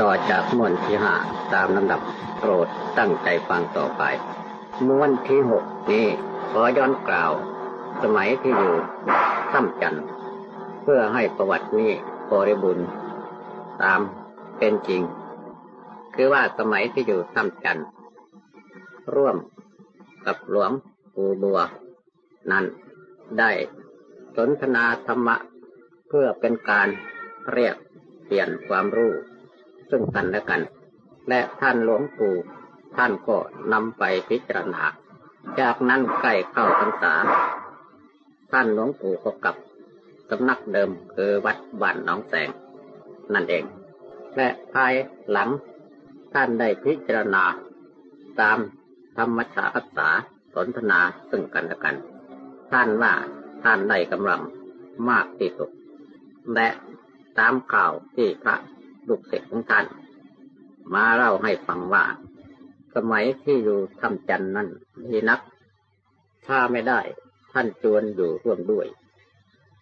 ต่อจากม้วนที่ห้าตามลำดับโปรดตั้งใจฟังต่อไป ม้วนที่หกนี้ขอย้อนกล่าว สมัยที่อยู่ถ้ำจันเพื่อให้ประวัตินี้บริบูรณ์ตามเป็นจริง คือว่าสมัยที่อยู่ถ้ำจันร์ร่วมกับหลวงปู่บัว นั้นได้สนทนาธรรมะ เพื่อเป็นการเรียกเปลี่ยนความรู้ ซึ่งกันและกัน และท่านหลวงปู่ท่านก็นำไปพิจารณา จากนั้นใกล้เข้าพรรษา ท่านหลวงปู่ก็กลับสำนักเดิมคือวัดบ้านหนองแสง นั่นเอง และภายหลังท่านได้พิจารณา ตามธรรมชาติษาสนทนาซึ่งกันและกัน ท่านว่าท่านได้กำลังมากที่สุด และตามข่าวที่พระ ลูกศิษย์ของท่าน มาเล่าให้ฟังว่า สมัยที่อยู่ทำจันนั้นมีนัก ถ้าไม่ได้ท่านจวนอยู่ร่วมด้วย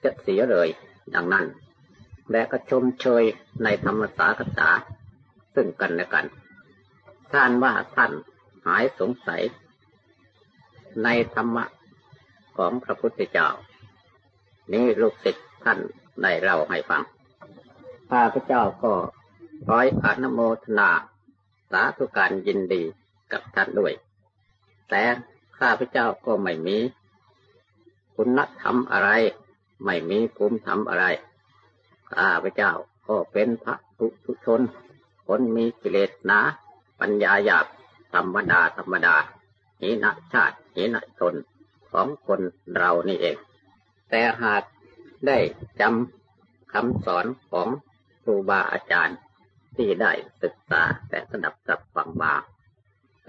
จะเสียเลยดังนั้น และก็ชมเชยในธรรมสาคษาซึ่งกันและกัน ท่านว่าท่านหายสงสัย ในธรรมะของพระพุทธเจ้า นี่ลูกศิษย์ท่านได้เล่าให้ฟังข้าพเจ้าก็ ร้อยอนุโมทนา สาธุการยินดีกับท่านด้วย แต่ข้าพเจ้าก็ไม่มี คุณธรรมอะไร ไม่มีภูมิธรรมอะไร ข้าพเจ้าก็เป็นพระทุทุชน คนมีกิเลสหนา ปัญญาหยาบ ธรรมดา ธรรมดาหินชาติหินชนของคนเรานี่เอง แต่หากได้จำคำสอนของครูบาอาจารย์ ที่ได้ศึกษาแต่สดับสับฟังบา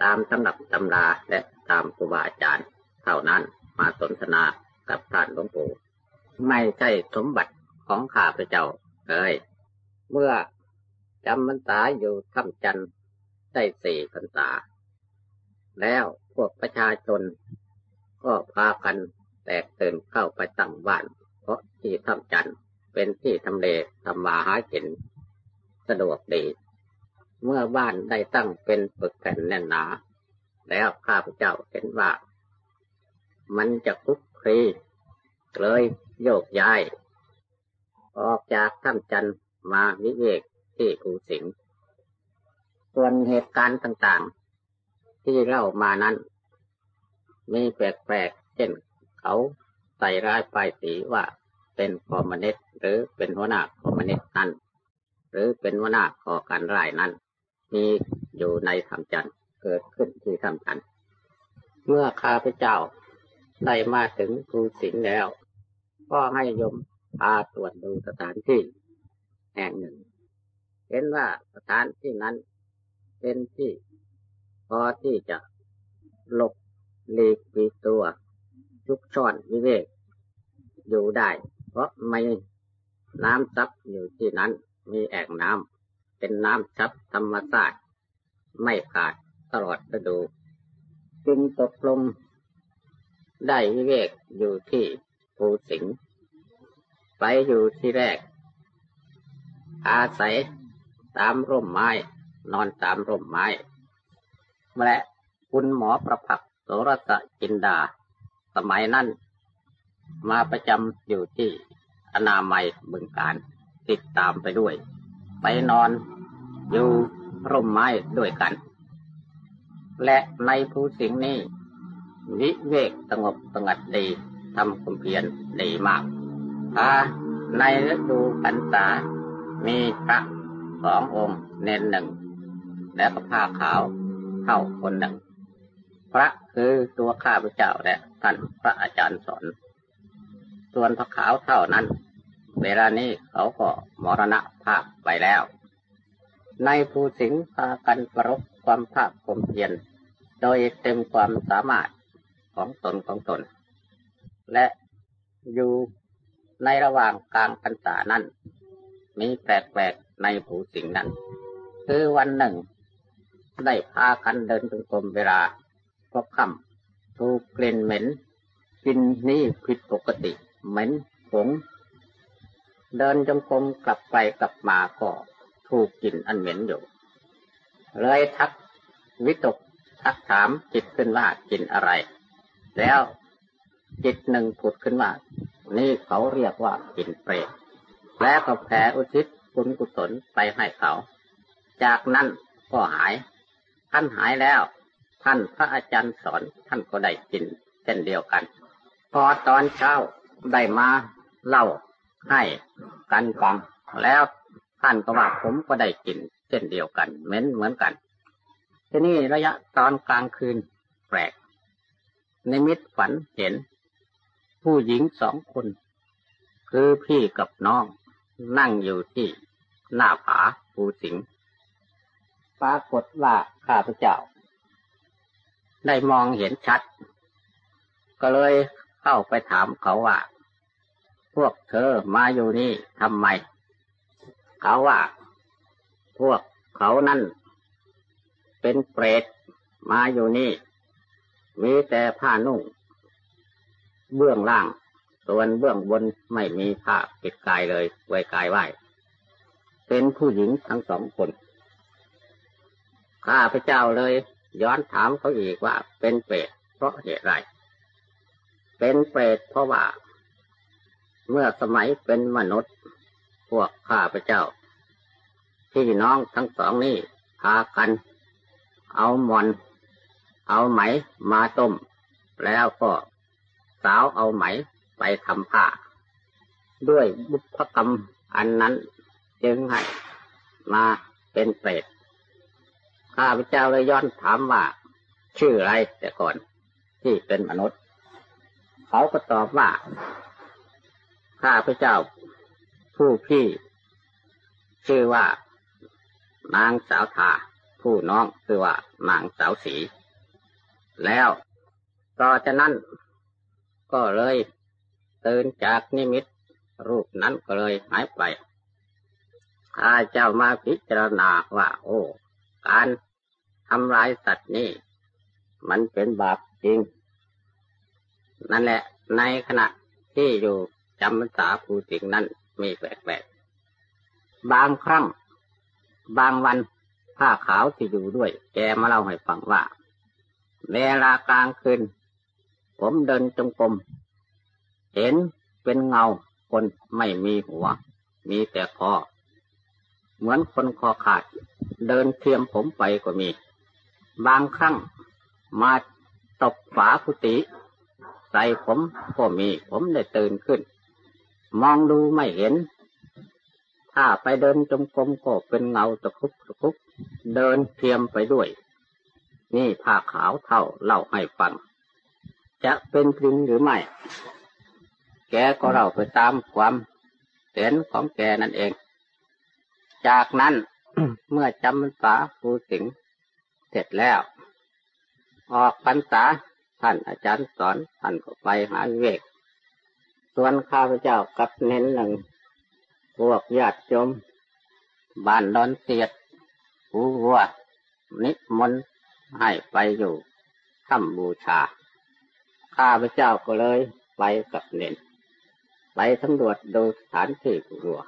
ตามสำนับตำราและตามครูบาอาจารย์ เท่านั้นมาสนทนากับท่านหลวงปู่ไม่ใช่สมบัติของข้าพเจ้าเลย เมื่อจำพรรษาอยู่ถ้ำจันทร์ได้สี่พรรษา แล้วพวกประชาชน ก็พากันแตกตื่นเข้าไปตั้งบ้าน เพราะที่ถ้ำจันทร์เป็นที่ทำเลทำมาหากิน สะดวกดี เมื่อบ้านได้ตั้งเป็นปึกแผ่นแน่นหนา แล้วข้าพเจ้าเห็นว่า มันจะคุกคลีเลยโยกย้าย ออกจากถ้ำจันมาวิเวกที่ภูสิงห์ส่วนเหตุการณ์ต่างๆ ที่เล่ามานั้น มีแปลกๆ เช่นเขาใส่ร้ายป้ายสีว่าเป็นคอมมิวนิสต์หรือเป็นหัวหน้าคอมมิวนิสต์นั้น หรือเป็นวหน้าก่อการร้ายนั้น มีอยู่ในธรรมจันทร์เกิดขึ้นที่ธรรมจันทร์เมื่อข้าพเจ้าได้มาถึงภูสิงห์แล้ว ก็ให้ยมพาตรวจดูสถานที่ แห่งหนึ่ง เห็นว่าสถานที่นั้นเป็นที่ พอที่จะหลบหลีกปีตัวชุกช่อนวิเวก อยู่ได้ เพราะไม่น้ำซับอยู่ที่นั้น มีแอ่งน้ำเป็นน้ำซับธรรมชาติไม่ขาดตลอดฤดู จึงตกลงได้วิเวกอยู่ที่ภูสิงห์ไปอยู่ที่แรก อาศัยตามร่มไม้ นอนตามร่มไม้ และคุณหมอประภักโสรสจินดา สมัยนั้น มาประจำอยู่ที่อนามัยบึงการ ติดตามไปด้วย ไปนอนอยู่ร่มไม้ด้วยกัน และในภูสิงห์นี้วิเวกสงบสงัดดีทำความเพียรดีมากอาในฤดูพรรษามีพระสององค์เน้นหนึ่ง และก็ผ้าขาวเท่าคนหนึ่ง พระคือตัวข้าพเจ้าและท่านพระอาจารย์สอน ส่วนพระขาวเท่านั้น เวลานี้เขาก็มรณะภาพไปแล้ว ในภูสิงห์พากันประรบความภาคความเพียรโดยเต็มความสามารถของตนของตน และอยู่ในระหว่างกลางพรรษานั้น มีแปลกๆในภูสิงห์นั้น คือวันหนึ่ง ได้พากันเดินจงกรมเวลาพบค่ำถูกกลิ่นเหม็นกินนี่ผิดปกติ เหม็นผง เดินจงกรมกลับไปกลับมาก็ถูกกลิ่นอันเหม็นอยู่ เลยทักวิตกทักถามจิตขึ้นว่ากลิ่นอะไร แล้วจิตหนึ่งผุดขึ้นว่า นี่เขาเรียกว่ากลิ่นเปรตแล้วก็แผ่อุทิศบุญกุศลไปให้เขา จากนั้นก็หาย ท่านหายแล้ว ท่านพระอาจารย์สอนท่านก็ได้กินเช่นเดียวกัน พอตอนเช้าได้มาเล่า ให้กันฟังแล้วท่านก็ว่าผมก็ได้กิน เช่นเดียวกันเหมือนเหมือนกัน ทีนี้ระยะตอนกลางคืนแปลกในมิตฝันเห็น ผู้หญิงสองคน คือพี่กับน้อง นั่งอยู่ที่หน้าผาภูสิงปรากฏว่าข้าพเจ้า ได้มองเห็นชัด ก็เลยเข้าไปถามเขาว่า พวกเธอมาอยู่นี่ทำไม เขาว่า พวกเขานั่น เป็นเปรตมาอยู่นี่ มีแต่ผ้านุ่ง เบื้องล่าง ส่วนเบื้องบนไม่มีผ้าปิดกายเลยไว้กายไหวเป็นผู้หญิงทั้งสองคนข้าพเจ้าเลย ย้อนถามเขาอีกว่าเป็นเปรตเพราะเหตุไร เป็นเปรตเพราะว่า เมื่อสมัยเป็นมนุษย์ พวกข้าพเจ้า พี่น้องทั้งสองนี่พากัน เอามอน เอาไหมมาต้ม แล้วก็สาวเอาไหมไปทำผ้า ด้วยบุพกรรมอันนั้นจึงให้มาเป็นเปรตข้าพเจ้าเลยย้อนถามว่า ชื่ออะไรแต่ก่อนที่เป็นมนุษย์ เขาก็ตอบว่า ข้าพระเจ้า ผู้พี่ชื่อว่า นางสาวทาผู้น้องคือว่านางสาวสี แล้วต่อจากนั้น ก็เลยตื่นจากนิมิต รูปนั้นก็เลยหายไปข้าเจ้ามาพิจารณาว่า โอ้ การทำลายสัตว์นี่ มันเป็นบาปจริง นั่นแหละในขณะที่อยู่ จำพรรษาภูสิงนั้นมีแปลกๆบางครั้ง บางวันผ้าขาวที่อยู่ด้วย แกมาเล่าให้ฟังว่า เวลากลางคืน ผมเดินจงกรมเห็นเป็นเงาคนไม่มีหัว มีแต่คอ เหมือนคนคอขาด เดินเทียมผมไปก็มี บางครั้งมาตบฝาคุติใส่ผมก็มี ผมได้ตื่นขึ้น มองดูไม่เห็น ถ้าไปเดินจงกรมก็เป็นเงาตะคุบตะคุบเดินเทียมไปด้วย นี่ผ้าขาวเท่าเล่าให้ฟัง จะเป็นจริงหรือไม่ แกก็เล่าไปตามความเห็นของแกนั่นเอง จากนั้นเมื่อจำพรรษาภูสิงเสร็จแล้ว ออกพรรษาท่านอาจารย์สอนท่านก็ไปหาเวก ส่วนข้าพเจ้ากับเน้นหนึ่ง พวกญาติโยมบ้านดอนเสียดหูวัวนิมนต์ให้ไปอยู่ทำบูชา ข้าพเจ้าก็เลยไปกับเน้น ไปสำรวจดูสถานที่กัว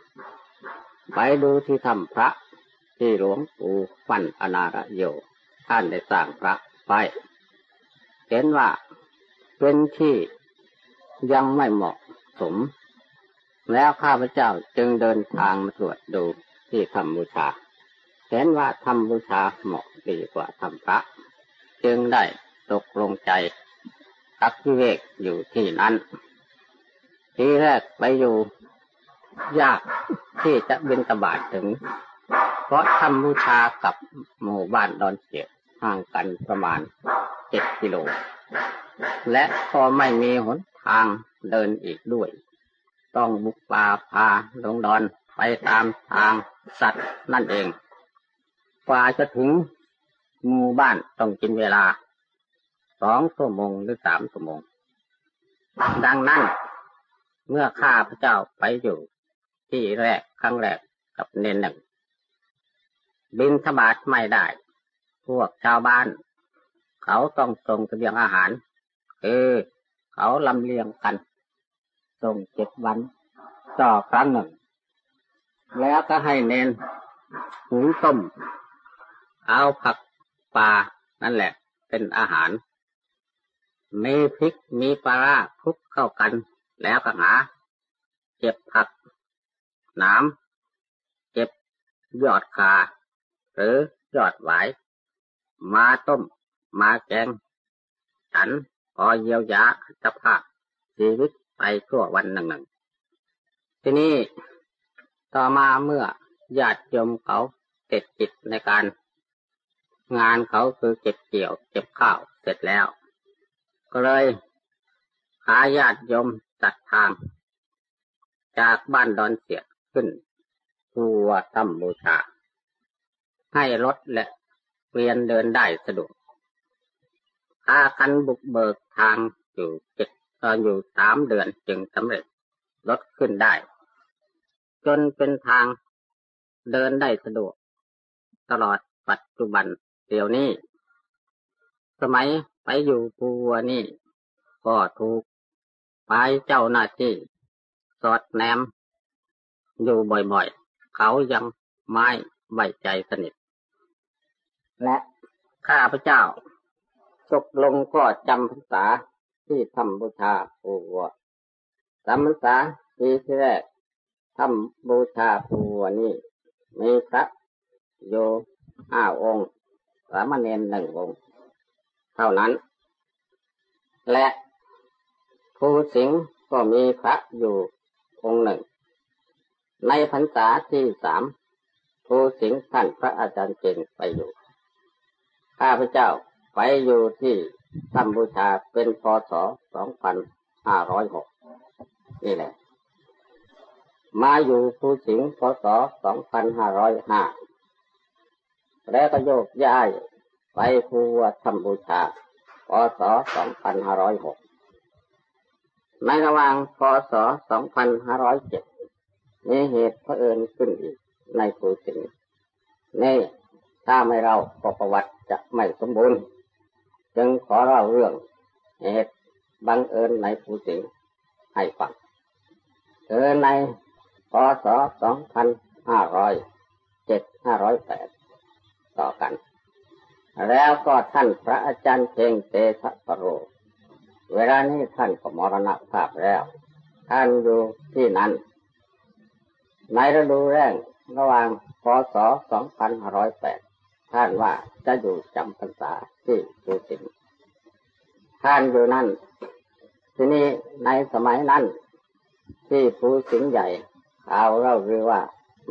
ไปดูที่ทำพระที่หลวงปู่ฟันอนาระโย ท่านได้สร้างพระไป เห็นว่าเป็นที่ยังไม่เหมาะ สม แล้วข้าพเจ้าจึงเดินทางมาตรวจดูที่ทำบูชา เห็นว่าทำบูชาเหมาะดีกว่าทำพระ จึงได้ตกลงใจตักวิเวกอยู่ที่นั้น ทีแรกไปอยู่ยากที่จะบินตบาทถึง เพราะทำบูชากับหมู่บ้านดอนเสียห่างกันประมาณเจ็ดกิโล และก็ไม่มีหนทาง เดินอีกด้วย ต้องบุกป่าพาลงดอนไปตามทางสัตว์นั่นเองกว่าจะถึงหมู่บ้านต้องกินเวลาสองชั่วโมงหรือสามชั่วโมง ดังนั้น เมื่อข้าพระเจ้าไปอยู่ ที่แรกครั้งแรกกับเนนหนึ่ง บินธบาตไม่ได้ พวกชาวบ้าน เขาต้องส่งเสบียงอาหารคือเขาลำเลียงกัน ส่งเจ็ดวันต่อครั้งหนึ่ง แล้วก็ให้เนนหุงต้ม เอาผักปลานั่นแหละ เป็นอาหาร มีพริกมีปลาร้าคลุกเข้ากัน แล้วก็หา เก็บผักหนามเก็บยอดคาหรือยอดหวายมาต้ม มาแกง ฉันพอเยียวยาสภาพชีวิต ไปทั่ววันหนึ่งหนึ่งทีนี้ต่อมาเมื่อญาติโยมเขาเสร็จจิตในการ งานเขาคือเก็บเกี่ยวเก็บข้าวเสร็จแล้ว ก็เลยพาญาติโยมตัดทาง จากบ้านดอนเสียขึ้นทัวตั้มบูชา ให้รถและเวียนเดินได้สะดวกพากันบุกเบิกทางอยู่เจ็ดต อนอยู่สามเดือนจึงสำเร็จรถขึ้นได้ จนเป็นทางเดินได้สะดวก ตลอดปัจจุบันเดี๋ยวนี้ สมัยไปอยู่ปัวนี่ก็ถูกไปเจ้าหน้าที่ สอดแนม อยู่บ่อยๆ เขายังไม่ไว้ใจสนิท และข้าพเจ้าตกลงก็จำพรรษา ที่ทำบูชาปูวัวจำพรรษาปีที่แรกทำบูชาปูวัวนี่มีพระโยห้าองค์สามเณรหนึ่งองค์เท่านั้น และภูสิงห์ก็มีพระอยู่องค์หนึ่ง ในพรรษาที่สามภูสิงห์ท่านพระอาจารย์เจงไปอยู่ ข้าพเจ้าไปอยู่ที่ ทำบูชาเป็นพศสองพันห้าร้อยหกนี่แหละ มาอยู่ภูสิงห์พศสองพันห้าร้อยห้าแล้วก็โยกย้ายไปภูวัดทำบูชาพศสองพันห้าร้อยหกในระหว่างพศสองพันห้าร้อยเจ็ดมีเหตุเผอิญขึ้นอีกในภูสิงห์นี่ถ้าไม่เราประวัติจะไม่สมบูรณ์ จึงขอเล่าเรื่องเหตุบังเอิญในภูสิงห์ให้ฟังเกิดในพศสองพันห้าร้อยเจ็ดห้าร้อยแปดต่อกัน แล้วก็ท่านพระอาจารย์เพงเตชะปโร เวลานี้ท่านก็มรณภาพแล้ว ท่านอยู่ที่นั้น ในฤดูแรงระหว่างพศ 2508 ท่านว่าจะอยู่จำพรรษา ที่ภูสิงท่านอยู่นั่น ทีนี้ในสมัยนั้น ที่ภูสิงใหญ่ข่าวเล่ารือว่า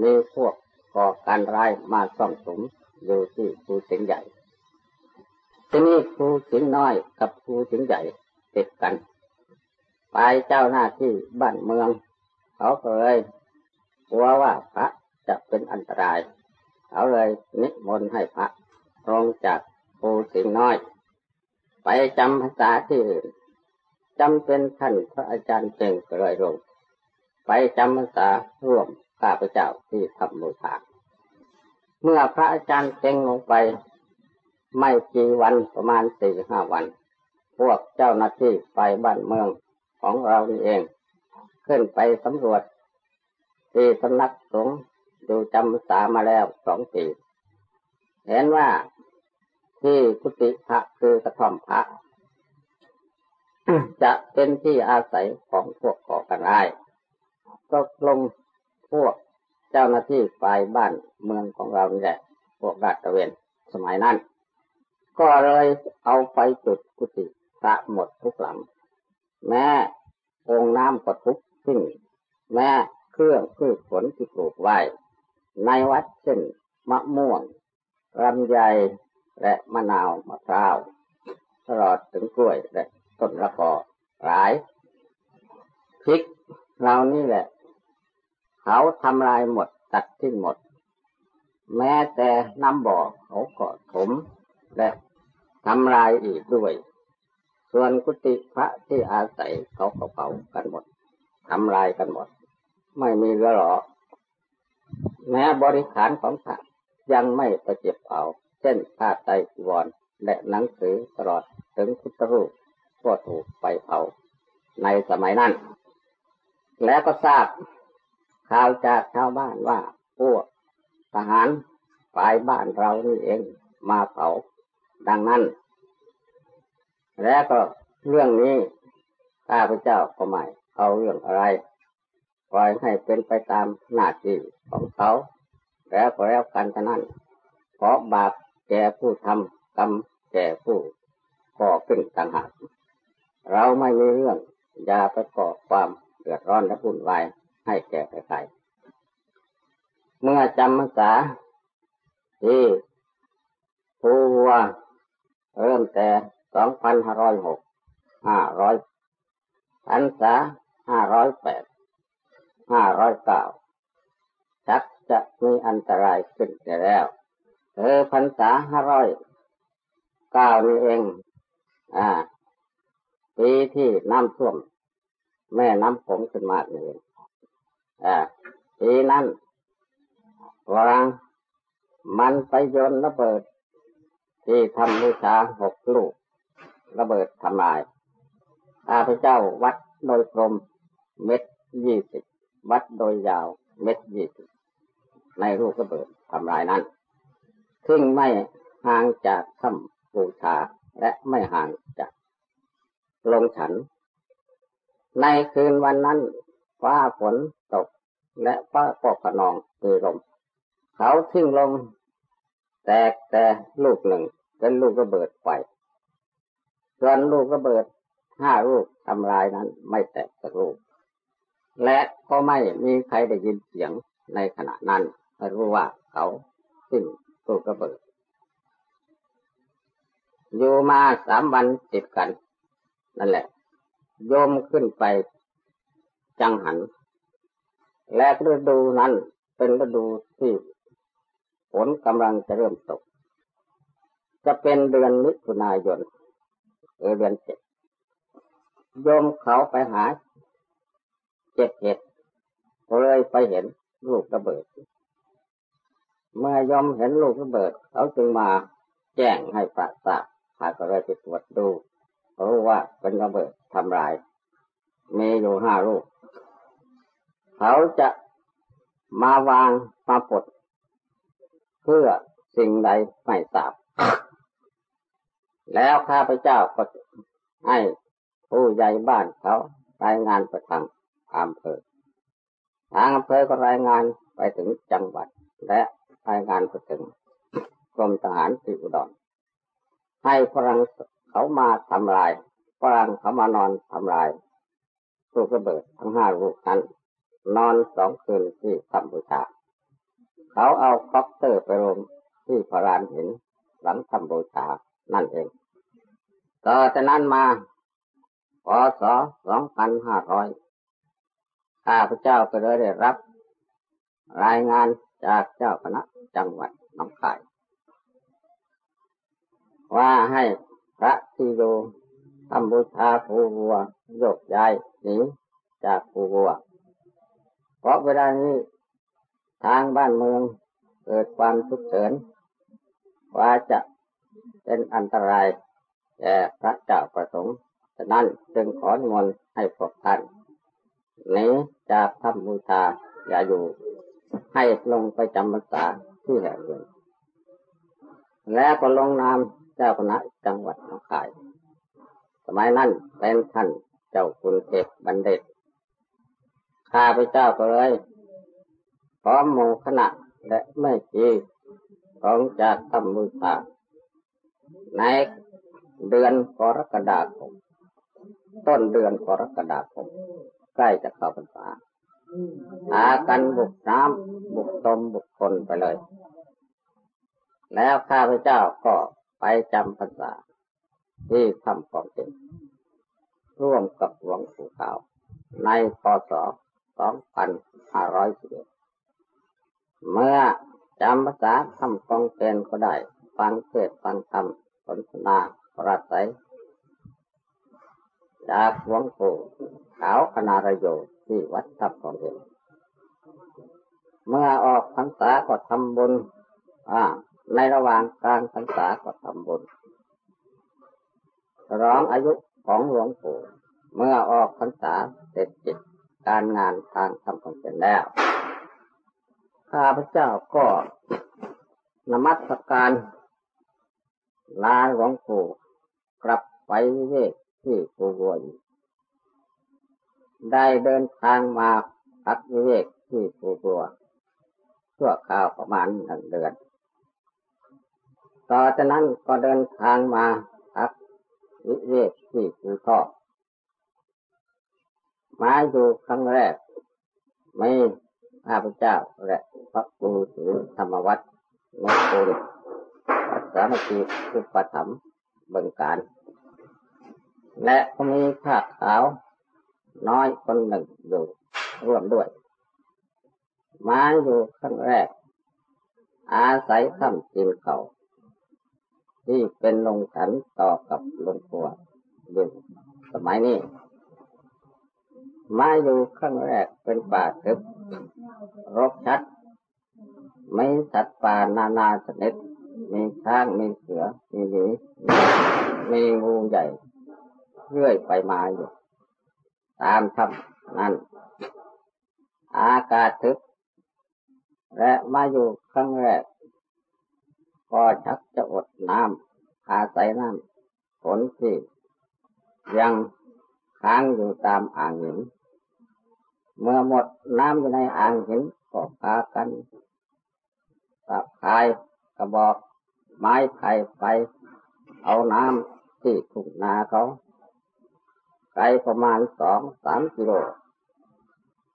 มีพวกก่อการร้ายมาซ่องสมอยู่ที่ภูสิงใหญ่ ทีนี้ภูสิงน้อยกับภูสิงใหญ่ติดกัน ไปเจ้าหน้าที่บ้านเมือง เขาเลยกลัวว่าพระจะเป็นอันตราย เขาเลยนิมนต์ให้พระลงจาก ภูสิงน้อย ไปจำภาษาที่อื่นจำเป็นท่านพระอาจารย์เจงก็เลยลง ไปจำภาษาร่วมข้าพเจ้าที่ทำบูชาเมื่อพระอาจารย์เจงลงไป ไม่กี่วันประมาณสี่ห้าวัน พวกเจ้าหน้าที่ไปบ้านเมืองของเรานี่เอง ขึ้นไปสำรวจ ที่สำนักสงฆ์ดูจำพรรษามาแล้วสองปีเห็นว่า ที่กุฏิพระคือกระท่อมพระจะเป็นที่อาศัยของพวกก่อการร้ายตกลงพวกเจ้าหน้าที่ฝ่ายบ้านเมืองของเรานี่แหละพวกราชเวนสมัยนั้น ก็เลยเอาไฟจุดกุฏิพระหมดทุกหลัง แม้องน้ำก็ทุกทิ้งแม้เครื่องพืชผลที่ปลูกไว้ ในวัดเช่นมะม่วงลำไย และมะนาวมะพร้าวตลอดถึงกล้วยและต้นละกอหลายพริกเรานี่แหละ เขาทำลายหมดตัดทิ้งหมด แม้แต่น้ำบ่อเขาก็ถมและทำลายอีกด้วย ส่วนกุฏิพระที่อาศัยเขาก็เผากันหมดทำลายกันหมด ไม่มีเหลือหรอแม้บริขารของพระยังไม่ประเจ็บเอา เช่นผ้าไตรจีวรและหนังสือตลอดถึงพุทธรูปก็ถูกไปเผาในสมัยนั้น แล้วก็ทราบข่าวจากชาวบ้านว่าพวกทหารฝ่ายบ้านเรานี่เองมาเผาดังนั้น แล้วก็เรื่องนี้ข้าพเจ้าก็ไม่เอาเรื่องอะไรปล่อยให้เป็นไปตามหน้าที่ของเขา แล้วก็แล้วกันเท่านั้นเพราะบาป แก่ผู้ทำกรรมแก่ผู้ก่อขึ้นต่างหากเราไม่มีเรื่องอย่าไปก่อความเดือดร้อนและวุ่นวายให้แก่ใครเมื่อจำพรรษาที่ภูวัวเริ่มแต่สองพันห้าร้อยหกห้าร้อยพรรษาห้าร้อยแปดห้าร้อยเก้าชักจะมีอันตรายขึ้นแต่แล้ว เออพรรษาห้าร้อยเก้านี่เอง อ่า ปีที่น้ำท่วม แม่น้ำผมขึ้นมาเองอ่าปีนั้นวางมันไปยนระเบิด ที่ทำบูชาหกลูก ระเบิดทำลายข้าพเจ้าวัดโดยกลมเม็ดยี่สิบวัดโดยยาวเม็ดยี่สิบในรูประเบิดทำลายนั้น ซึ่งไม่ห่างจากถ้ำบูชาและไม่ห่างจากลงฉัน ในคืนวันนั้นฟ้าฝนตกและฟ้าปกขนองมีลม เขาทิ้งลง แตกแต่ลูกหนึ่งเป็นลูกระเบิดไฟส่วนลูกระเบิดห้าลูกทำลายนั้นไม่แตกสักลูก และก็ไม่มีใครได้ยินเสียงในขณะนั้นไม่รู้ว่าเขาสิ้น ลูกระเบิดอยู่มาสามวันติดกัน นั่นแหละ โยมขึ้นไปจังหัน และฤดูนั้นเป็นฤดูที่ฝนกำลังจะเริ่มตก จะเป็นเดือนมิถุนายนหรือเดือนเจ็ดโยมเขาไปหาเจ็ดเห็ดเลยไปเห็นลูกระเบิด เมื่อยอมเห็นลูกระเบิดเขาจึงมาแจ้งให้พระทราบพระก็เลยไปตรวจดูรู้ว่าเป็นระเบิดทำลาย มีอยู่ห้าลูก เขาจะมาวางมาปลดเพื่อสิ่งใดไม่ทราบ แล้วข้าพเจ้าก็ให้ผู้ใหญ่บ้านเขารายงานไปทางอำเภอ ทางอำเภอก็รายงานไปถึงจังหวัดและ รายงานไปถึงกรมทหารที่อุดรให้ฝรั่งเขามาทำลายฝรั่งเขามานอนทำลายลูกระเบิดทั้งห้าลูกนั้น นอนสองคืนที่กัมพูชาเขาเอาคอปเตอร์ไปลงที่พระรานหินหลังทำบูชานั่นเอง ต่อจากนั้นมาพศ2500ข้าพเจ้าก็เลยได้รับ รายงาน จากเจ้าคณะจังหวัดน้องคาย ว่าให้พระที่อยู่ทำบูชาภูวัวโยกย้ายหนีจากภูวัว เพราะเวลานี้ทางบ้านเมืองเกิดความทุกข์เฉินว่าจะเป็นอันตรายแก่พระเจ้าประสงค์ฉะนั้นจึงขอนมนต์ให้พวกท่านหนีจากธรรมบูชาอย่าอยู่ ให้ลงไปจำพรรษาที่แห่งหนึ่งแล้วก็ลงนามเจ้าคณะจังหวัดหนองคาย สมัยนั้นเป็นท่านเจ้าคุณเทพบัณฑิตข้าพเจ้าก็เลยพร้อมหมู่คณะและไม่ชีของจากธรรมบูชาในเดือนกรกฎาคม ต้นเดือนกรกฎาคม ใกล้จะเข้าพรรษา หากันบุกน้ำบุกตมบุกคนไปเลย แล้วข้าพเจ้าก็ไปจำพรรษาที่ทำของจริงร่วมกับหลวงปู่ขาว ในพศ 2511 เมื่อจำภาษาทำกองเป็นก็ได้ ฟังเทศฟังธรรมสนทนาปราศัยจากหลวงปู่ขาวคณารโย ที่วัดทับของเองเมื่อออกพรรษาก็ทำบุญอ่าในระหว่างกลางพรรษาก็ทำบุญร้องอายุของหลวงปู่เมื่อออกพรรษาเสร็จจิตการงานทางทำของเป็นแล้ว ข้าพเจ้าก็นมัสการลาหลวงปู่กลับไปเวกที่ปูบัว ได้เดินทางมาพักวิเวกที่ปูบัวชั่วคราวประมาณหนึ่งเดือน ต่อจากนั้นก็เดินทางมาพักวิเวกที่ปูทอมาอยู่ครั้งแรก ไม่ข้าพเจ้าและพระครูถือธรรมวัตรนกปูรวัดสามัคคีอุปถัมภ์เบิงการ และก็มีข้าขาว น้อยคนหนึ่งอยู่ร่วมด้วยมาอยู่ครั้งแรก อาศัยทำกินเขาที่เป็นลงขันต่อกับลงตัวอยู่สมัยนี้มาอยู่ครั้งแรกเป็นป่าทึบรกชัดไม่สัตว์ป่านานาชนิด มีช้างมีเสือ มีหมีมีงูใหญ่เรื่อยไปมาอยู่ ตามธรรมนั้น อากาศทึบและมาอยู่ครั้งแรก ก็ชักจะอดน้ำอาศัยน้ำฝนที่ยังค้างอยู่ตามอ่างหิน เมื่อหมดน้ำอยู่ในอ่างหินก็พากันตับคายกระบอกไม้ไผ่ไป เอาน้ำที่ถุงนาเขา ไกลประมาณสองสามกิโล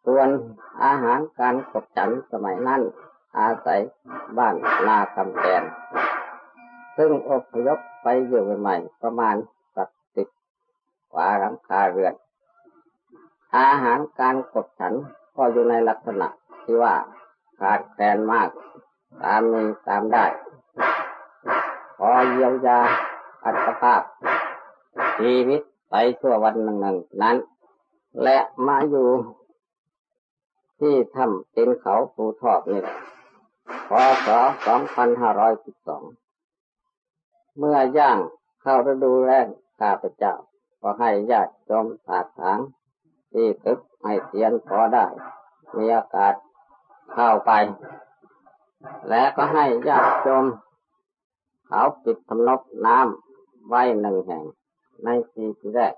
ส่วนอาหารการกบฉันสมัยนั้น อาศัยบ้านนาคำแกน ซึ่งอพยพไปอยู่ใหม่ประมาณสักสิบกว่าหลังคาเรือน อาหารการกดฉันก็อยู่ในลักษณะที่ว่าขาดแคลนมาก ตามมีตามได้ พอเยียวยาอัตภาพชีวิต ไปชั่ววันหนึ่งนั้น และมาอยู่ ที่ถ้ำตินเขาภูทอกนี่พศ2512 เมื่อย่างเข้าฤดูแล้งข้าพเจ้า ก็ให้ญาติโยมสาดถางที่ตึกให้เตียนพอได้ มีอากาศเข้าไป และก็ให้ญาติโยมเขาปิดทำนบน้ำไว้หนึ่งแห่ง ในปีที่แรก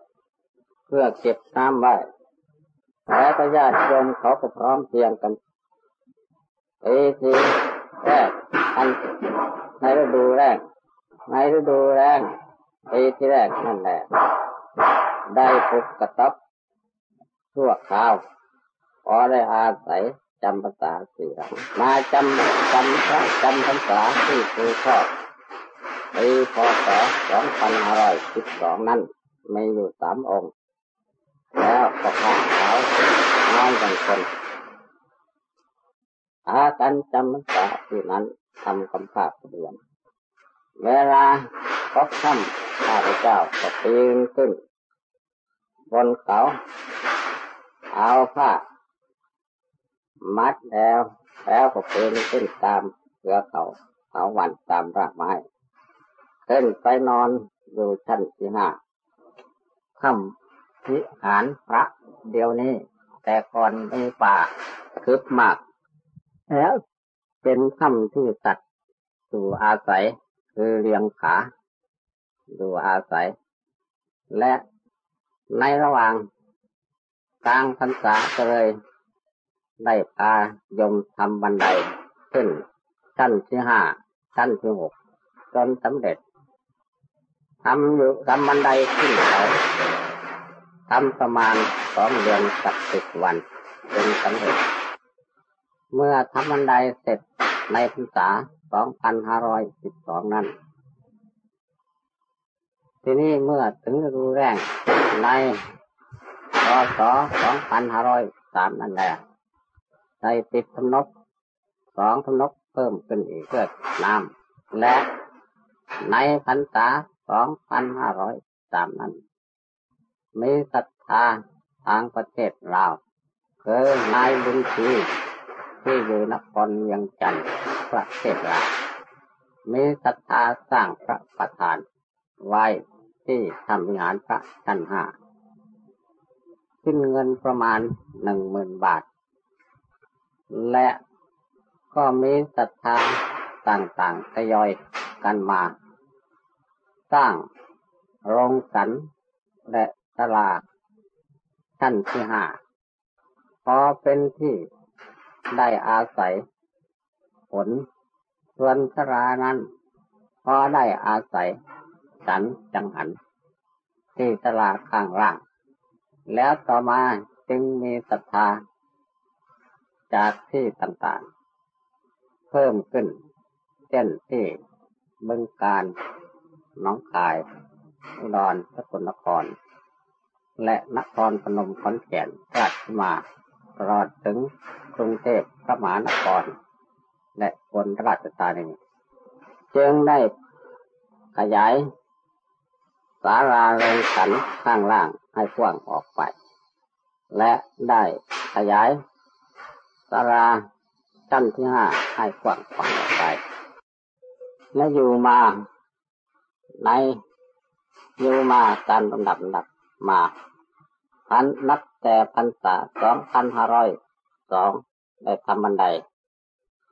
เพื่อเก็บน้ำไว้ และก็ญาติโยมเขาก็พร้อมเพียงกันปีที่แรกอันในฤดูแรก ในฤดูแรกปีที่แรกนั่นแหละ ได้ปุกกระตับชั่วคราวพอได้อาศัยจำภาษาสี่หลังมาจำจำพระจำภาษาที่คือชอบ ปีพศสองพันห้าร้อยสิบสองนั้นมีอยู่สามองค์ แล้วก็พระขาวน้อยกันคนอากันจำภาที่นั้นทำคำภาคเดือน เวลาก็ค่ำข้าพเจ้าก็ปีนขึ้น บนเขา เอาผ้ามัดแล้วแล้วก็เปนขึ้นตามเสือเขาเขาวันตามรากไม้ ขึ้นไปนอนอยู่ชั้นที่ห้าค่ำพิหารพระเดียวนี้ แต่ก่อนมีป่าคึบมาก แล้วเป็นค่ำที่ตัดสู่อาศัย คือเรียงขาดูอาศัย และในระหว่างกลางพรรษาก็เลย ได้พายมทำบันไดขึ้นชั้นที่ห้าชั้นที่หกจนสำเร็จ ทำอยู่ทำบันไดขึ้นเขาทำประมาณสองเดือนกับสิบวันจนสำเร็จ เมื่อทำบันไดเสร็จในพรรษาสองพันห้าร้อยสิบสองนั้น ทีนี้เมื่อถึงฤดูแรงในพศ2503นั่นแหละได้ติดทำนกสองทำนกเพิ่มขึ้นอีกเพื่อน้ำและในพรรษา 2503นั้น มีศรัทธาทางประเทศลาวคือนายบุญชีที่อยู่นครเวียงจันทร์ประเทศลาวมีศรัทธาสร้างพระประธาน ไว้ที่ทำวิหารพระชั้นห้าขึ้นเงินประมาณหนึ่งหมื่นบาท และก็มีศรัทธาต่างๆทยอยกันมา สร้างโรงสันและตลาดชั้นที่ห้าพอเป็นที่ได้อาศัย ผลส่วนสรานั้นพอได้อาศัย สันจังหัน ที่ตลาดข้างล่าง แล้วต่อมาจึงมีศรัทธา จากที่ต่างๆ เพิ่มขึ้น เช่นที่บึงการ น้องคาย อุดรสกลนคร และนครพนมขอนแก่นราชมาตลอดถึงกรุงเทพพระมหานคร และบนราชธานีจึงได้ขยายสาราโรงสันข้างล่างให้กว้างออกไป และได้ขยายสาราชั้นที่ห้าให้กว้างขวางออกไป และอยู่มา ในอยู่มาตามลำดับลำดับมาพันนับแต่พันษาสองพันห้าร้อยสองได้ทำบันได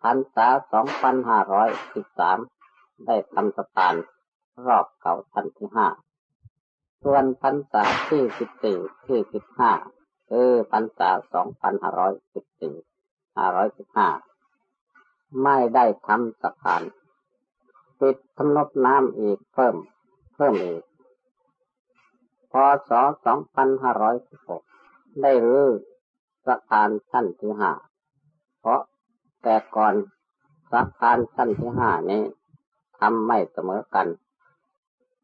พันษาสองพันห้าร้อยสิบสามได้ทำสะพานรอบเก่าชั้นที่ห้าส่วนพันษาที่สิบสี่ที่สิบห้าคือพันษาสองพันห้าร้อยสิบสี่ห้าร้อยสิบห้าไม่ได้ทำสะพาน ปิดทำนบน้ำอีกเพิ่ม เพิ่มอีกพศ2516 ได้รื้อสะพานชั้นที่ห้าเพราะแต่ก่อนสะพานชั้นที่ห้านี้ทำไม่เสมอกัน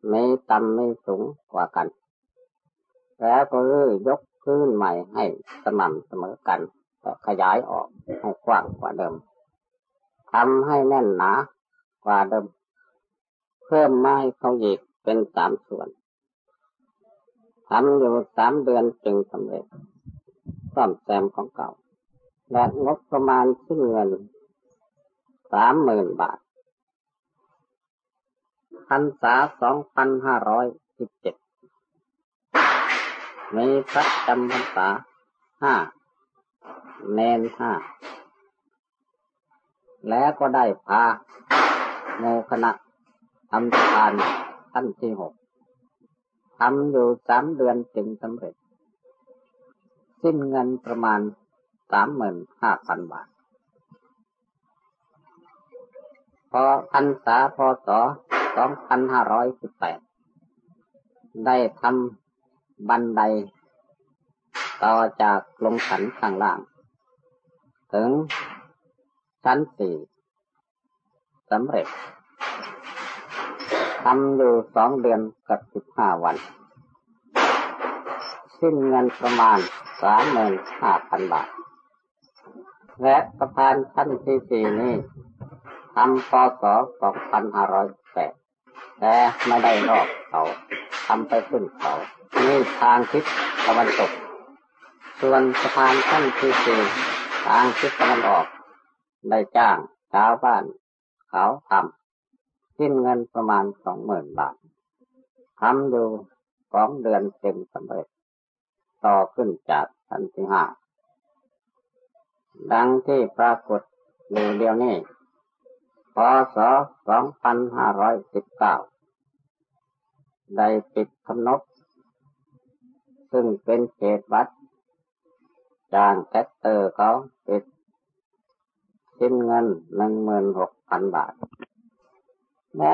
ไม่ต่ำไม่สูงกว่ากัน แล้วก็รื้อยกขึ้นใหม่ให้สม่ำเสมอกันและขยายออกให้กว้างกว่าเดิมทำให้แน่นหนากว่าเดิม เพิ่มไม้เขาอีกเป็นสามส่วนทำอยู่สามเดือนจึงสำเร็จซ่อมแซมของเก่า และงบประมาณขึ้นเงินสามหมื่นบาทพันษาสองพันห้าร้อยสิบเจ็ดมีพระจำพรรษาห้าเนนห้า แล้วก็ได้พาโมคณะ ทำทานขั้นที่หกทำอยู่สามเดือนจึงสำเร็จ สิ้นเงินประมาณสามหมื่นห้าพันบาท พอพันษาพศสองพันห้าร้อยสิบแปดได้ทำบันได ต่อจากลงสันข้างล่าง ถึงชั้นสี่สำเร็จ ทำอยู่สองเดือนกับสิบห้าวัน สิ้นเงินประมาณสามหมื่นห้าพันบาท และสะพานชั้นที่สี่นี้ทำพศสองพันห้าร้อยแปดแต่ไม่ได้รอบเขาทำไปขึ้นเขานี่ทางทิศตะวันตก ส่วนสะพานชั้นที่สี่ทางทิศตะวันออก ได้จ้างชาวบ้าน เขาทำ สิ้นเงินประมาณสองหมื่นบาททำอยู่สองเดือนเต็มสำเร็จ ต่อขึ้นจากทันที่ห้าดังที่ปรากฏอยู่เดียวนี้พศสองพันห้าร้อยสิบเก้าได้ปิดคำนบซึ่งเป็นเขตวัดจ้างแทรกเตอร์เขาคิดสิ้นเงินหนึ่งหมื่นหกพันบาท และ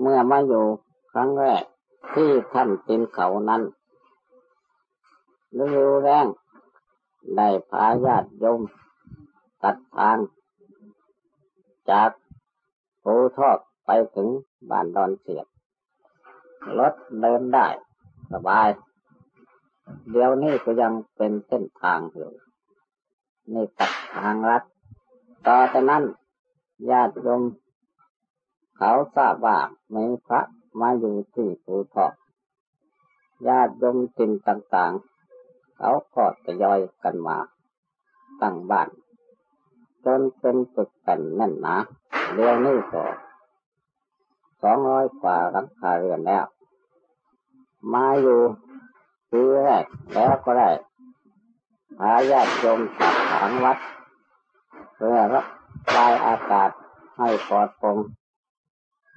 เมื่อมาอยู่ครั้งแรกที่ท่านตินเขานั้นฤดูแรงได้พาญาติโยมตัดทาง จากภูทอกไปถึงบ้านดอนเสียบรถเดินได้สบาย เดี๋ยวนี้ก็ยังเป็นเส้นทางอยู่นี่ตัดทางลัดต่อจากนั้นญาติโยม เขาทราบว่ามีพระมาอยู่ที่ภูทอกญาติโยมจินต่างๆ เขาก็ทยอยกันมาตั้งบ้าน จนเป็นตึกแผ่นแน่นหนาเรียวนี้ก็สองร้อยกว่ารังคาเรือนแล้ว มาอยู่ปีแรกแล้วก็ได้พาญาติโยมตัดถางวัดเพื่อรับลายอากาศให้ปลอดโปร่ง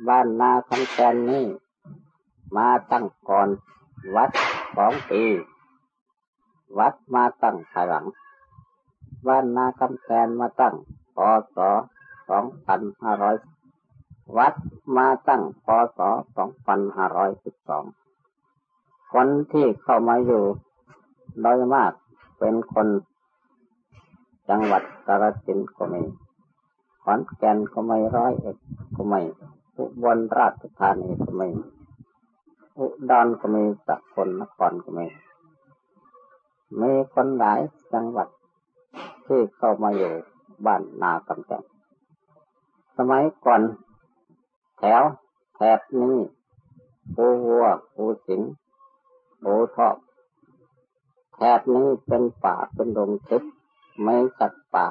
บ้านนาคำแกนนี้ มาตั้งก่อนวัดสองปีวัดมาตั้งภายหลัง บ้านนาคำแกนมาตั้งพศสองพันห้าร้อยวัดมาตั้งพศสองพันห้าร้อยสิบสองคนที่เข้ามาอยู่โดยมากเป็นคนจังหวัดกาฬสินธุ์ก็มีขอนแก่นก็ไม่ร้อยเอ็ดก็ไม่ อุบลราชธานีก็ไม่อุดรก็มีสกลนครก็มีมีคนหลายจังหวัด ที่เข้ามาอยู่บ้านนากำแพงสมัยก่อนแถวแถบนี้ปูวัวปูสิงปูทอบแถบนี้เป็นป่าเป็นดงทึบไม่สัตว์ป่า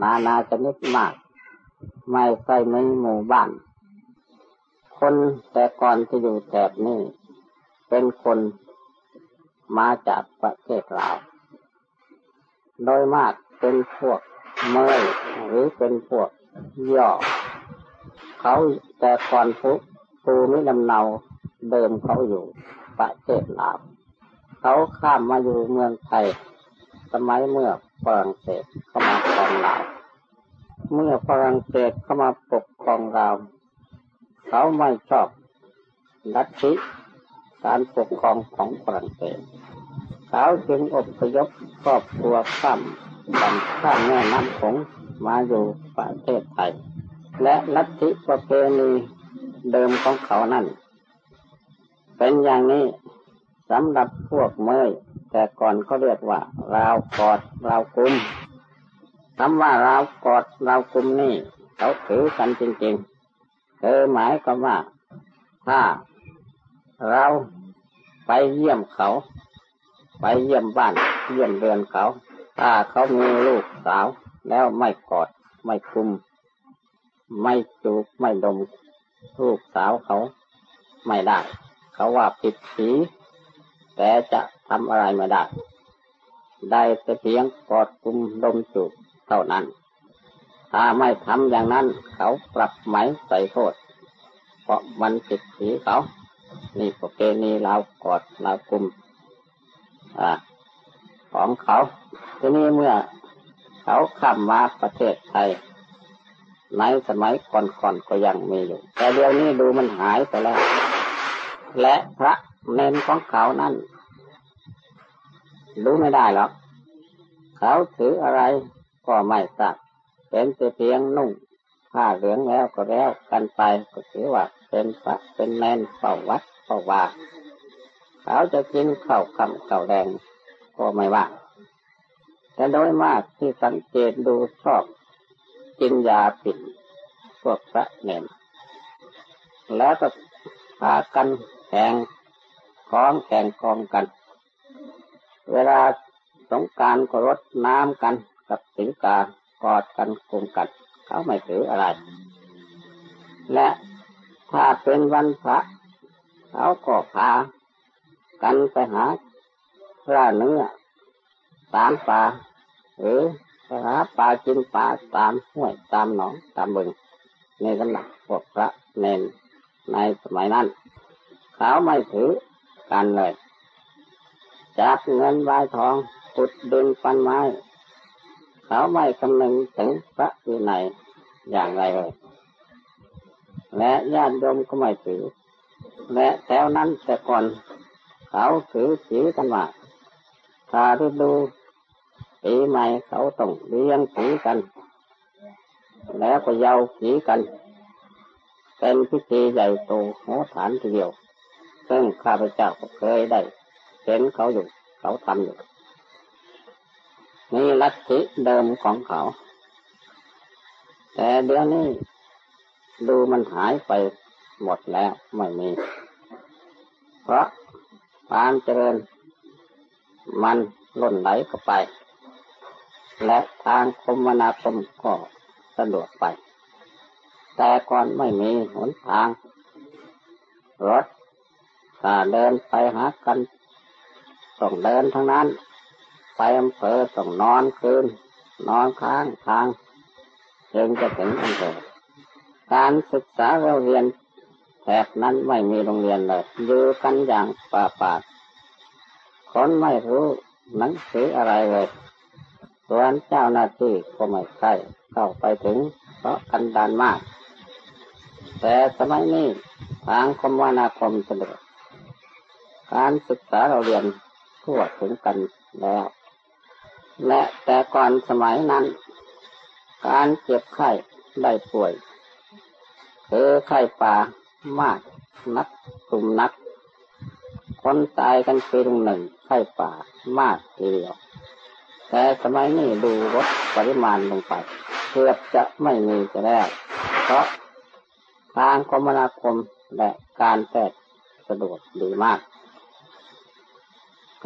นานาชนิดมาก ไม่ใช่ไม่หมู่บ้าน คนแต่ก่อนที่อยู่แถบนี้ เป็นคนมาจากประเทศลาว โดยมากเป็นพวกเมยหรือเป็นพวกย่อ เขาแต่ก่อนทุกภูมิลำเนาเดิมเขาอยู่ประเทศลาว เขาข้ามมาอยู่เมืองไทย สมัยเมื่อฝรั่งเศสเข้ามาครองลาว เมื่อฝรั่งเศสเข้ามาปกครองลาเขาไม่ชอบลัทธิการปกครองของฝรั่งเศส เขาจึงอพยพครอบครัวข้ามบันข้ามแม่น้ำคงมาอยู่ประเทศไทย และลัทธิประเพณีเดิมของเขานั่น เป็นอย่างนี้สำหรับพวกเมยแต่ก่อนเขาเรียกว่า ราวกอดราวกุม คำว่าเรากอดราวกุมนี่เขาถือกันจริงๆคือหมายก็ว่า ถ้า เราไปเยี่ยมเขา ไปเยี่ยมบ้าน เยี่ยมเรือนเขา ถ้าเขามีลูกสาว แล้วไม่กอดไม่คุม ไม่จูบไม่ดม ลูกสาวเขาไม่ได้ เขาว่าผิดผีแต่จะทำอะไรไม่ได้ ได้แต่เพียงกอดกุมดมจูบ เท่านั้น ถ้าไม่ทำอย่างนั้นเขาปรับไหมใส่โทษ เพราะมันผิดผีเขา นี่ประเพณีเรากอดเรากุมอของเขา ทีนี้เมื่อเขาข้ามมาประเทศไทยในสมัยก่อนๆก็ยังมีอยู่ แต่เดี๋ยวนี้ดูมันหายไปแล้ว และพระเนนของเขานั่นรู้ไม่ได้หรอก เขาถืออะไร ก็ไม่ทราบเป็นแต่เพียงนุ่งผ้าเหลืองแล้วก็แล้วกันไปก็ถือว่าเป็นพระเป็นเนนเฝ้าวัดเฝ้าวาเขาจะกินข้าวคำข้าวแดงก็ไม่ว่าแต่โดยมากที่สังเกตดูชอบกินยาปิดพวกพระเนนแล้วก็พากันแข่งคล้องแข่งกองกัน เวลาสงการก็รดน้ำกัน กับสิงกากอดกันกุมกัน เขาไม่ถืออะไร และถ้าเป็นวันพระเขาก็พากันไปหาปลาเนื้อตามป่าหรือไปหาปลากินปลาตามห้วยตามหนองตามบึงในสำหรับพวกพระเนนในสมัยนั้น เขาไม่ถือกันเลยจับเงินวายทองขุดดินปันไม้ เขาไม่คำนึงถึงพระวินัยอย่างไรเลย และญาติโยมก็ไม่ถือ และแถวนั้นแต่ก่อนเขาถือสีกันว่าถ้าฤดูปีใหม่เขาต้องเลี้ยงผีกัน แล้วก็เยาผีกัน เป็นพิธีใหญ่โตโหฐานทีเดียว ซึ่งข้าพเจ้าก็เคยได้ เห็นเขาอยู่ เขาทำอยู่ นี่ลัทธิเดิมของเขา แต่เดี๋ยวนี้ดูมันหายไปหมดแล้วไม่มี เพราะความเจริญ มันล่นไหลเข้าไป และทางคมนาคมก็สะดวกไป แต่ก่อนไม่มีหนทาง รถถ้าเดินไปหากันต้องเดินทั้งนั้น ไปอำเภอต้องนอนคืน นอนค้างทางจึงจะถึงอันเกิดการศึกษาเราเรียนแถบนั้นไม่มีโรงเรียนเลยอยู่กันอย่างป่าป่าคนไม่รู้หนังสืออะไรเลยส่วนเจ้าหน้าที่ก็ไม่ใช่เข้าไปถึงเพราะกันดานมาก แต่สมัยนี้ทางคมนาคมสะดวกการศึกษาเราเรียนทั่วถึงกันแล้ว และแต่ก่อนสมัยนั้น การเจ็บไข้ได้ป่วยคือไข้ป่ามากนักกลุ่มนัก คนตายกันเปีหนึ่งไข้ป่ามากทีเดียว แต่สมัยนี้ดูลดปริมาณลงไปเกือบจะไม่มีจะแล้วเพราะทางคมนาคมและการแพทย์สะดวกดีมาก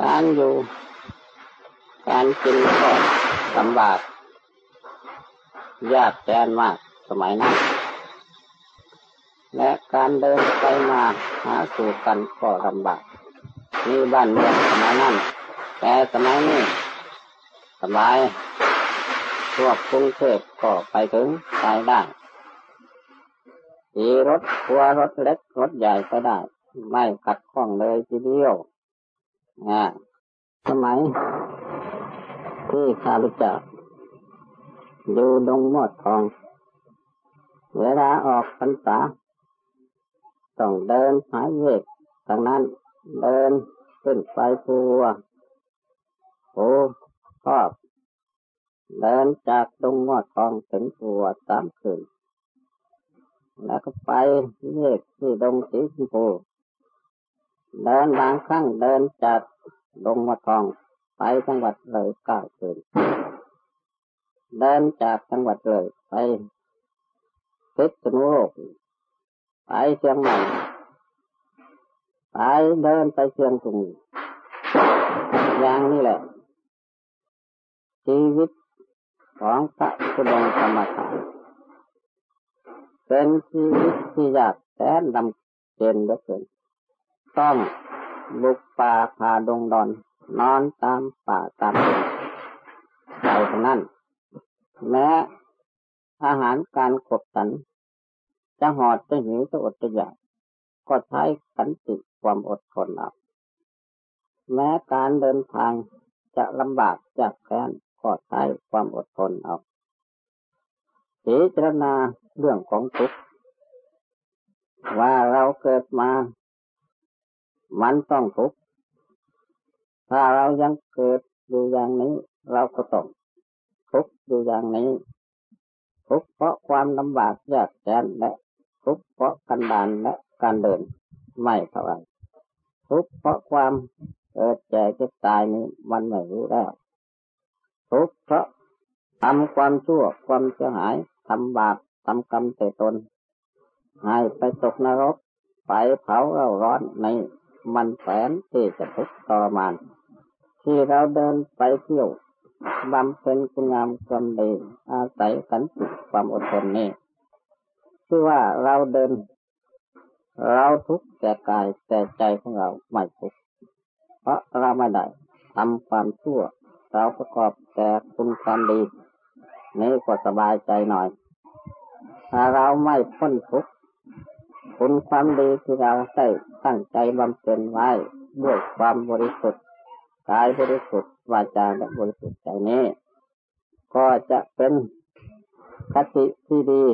การอยู่ารกินก็ลำบาก ยากแสนมากสมัยนั้น และการเดินไปมาหาสู่กันก็ลำบากนี่บ้านเมืองสมัยนั้น แต่สมัยนี้สบายพวกกรุงเทพก็ไปถึงไปได้ขี่รถทัวรถเล็กรถใหญ่ก็ได้ ไม่ขัดข้องเลยทีเดียวอ่าสมัย ที่ข้าพเจ้าอยู่ดงมอดทอง เวลาออกพรรษาต้องเดินหายเวกทางนั้นเดินขึ้นไปปัวโอ้ชอบเดินจากดงมอดทองถึงปัวสามคืนแล้วก็ไปเวกที่ดงสีชมพูเดินบางครั้งเดินจากดงมอดทอง ไปจังหวัดเลยเก้าคืนเดินจากจังหวัดเลยไปพิษณุโลกไปเชียงใหม่ไปเดินไปเชียงตุงอย่างนี้แหละ ชีวิตของพระสุดงธรรมฐานเป็นชีวิตที่ยากแสนลำเจนเหลือเกินต้องบุกป่าพาดงดอน นอนตามป่าตามดงไปเท่านั้นแม้อาหารการขบสัน จะหอดจะหิวจะอดจะอยากก็ใช้ขันติความอดทนเอาแม้การเดินทางจะลำบากจากแค้นก็ใช้ความอดทนเอาพิจารณาเรื่องของทุกข์ว่าเราเกิดมา มันต้องทุกข์ ถ้าเรายังเกิดอยู่อย่างนี้ เราก็ต้องทุกข์อยู่อย่างนี้ทุกข์เพราะความลำบากยากแสนและทุกข์เพราะกันดานและการเดินไม่เท่าไรทุกข์เพราะความเกิดแก่เจ็บตายนี้มันไม่รู้แล้วทุกข์เพราะทำความชั่วความเสียหายทำบาปทำกรรมแต่ตน ให้ไปตกนรก ไปเผาเราร้อนในมันแสนที่จะทุกข์ทรมาน ที่เราเดินไปเที่ยวบำเพ็ญคุณงามความดีอาศัยขันติความอดทนนี่คือว่าเราเดิน เราทุกข์แต่กายแต่ใจของเราไม่ทุกข์เพราะเราไม่ได้ทำความชั่ว เราประกอบแต่คุณความดีนี่ก็สบายใจหน่อย ถ้าเราไม่พ้นทุกข์คุณความดีที่เราได้ตั้งใจบำเพ็ญไว้ด้วยความบริสุทธิ์ กายบริสุทธิ์วาจาและบริสุทธิ์ใจนี้ ก็จะเป็นคติที่ดี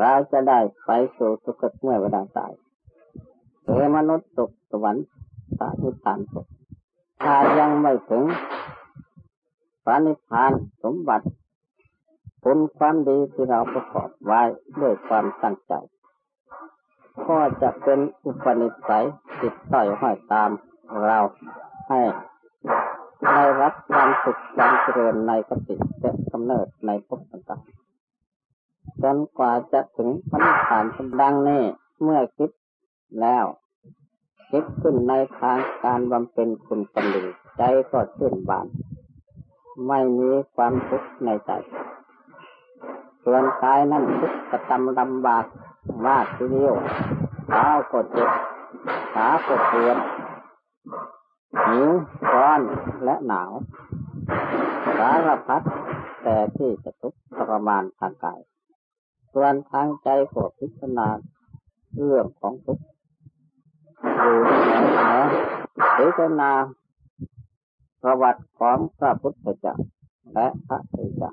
เราจะได้ไปสู่สุคติเมื่อเวลาตายเอมนุษย์ตกสวรรค์พระนิพพานตกถ้ายังไม่ถึงพระนิพพานสมบัติผลความดีที่เราประกอบไว้ด้วยความตั้งใจ ก็จะเป็นอุปนิสัยติดต่อยห้อยตามเรา ให้ได้รับความสุขความเจริญในกติและกำเนิดในภพต่างๆจนกว่าจะถึงพันธานดังนี้เมื่อคิดแล้วคิดขึ้นในทางการบำเพ็ญคุณปฏิใจก็ชื่นบาน ไม่มีความทุกข์ในใจส่วนกายนั้นทุกข์กระทำลำบากมากทีเดียวเท้าก็เจ็บขาก็ปวด หิวร้อนและหนาว สารพัดแต่ที่จะทุกข์ทรมานทางกาย ส่วนทางใจก็พิจารณาเรื่องของทุกข์ดูแลพิจารณาประวัติของพระพุทธเจ้าและพระพุทธเจ้า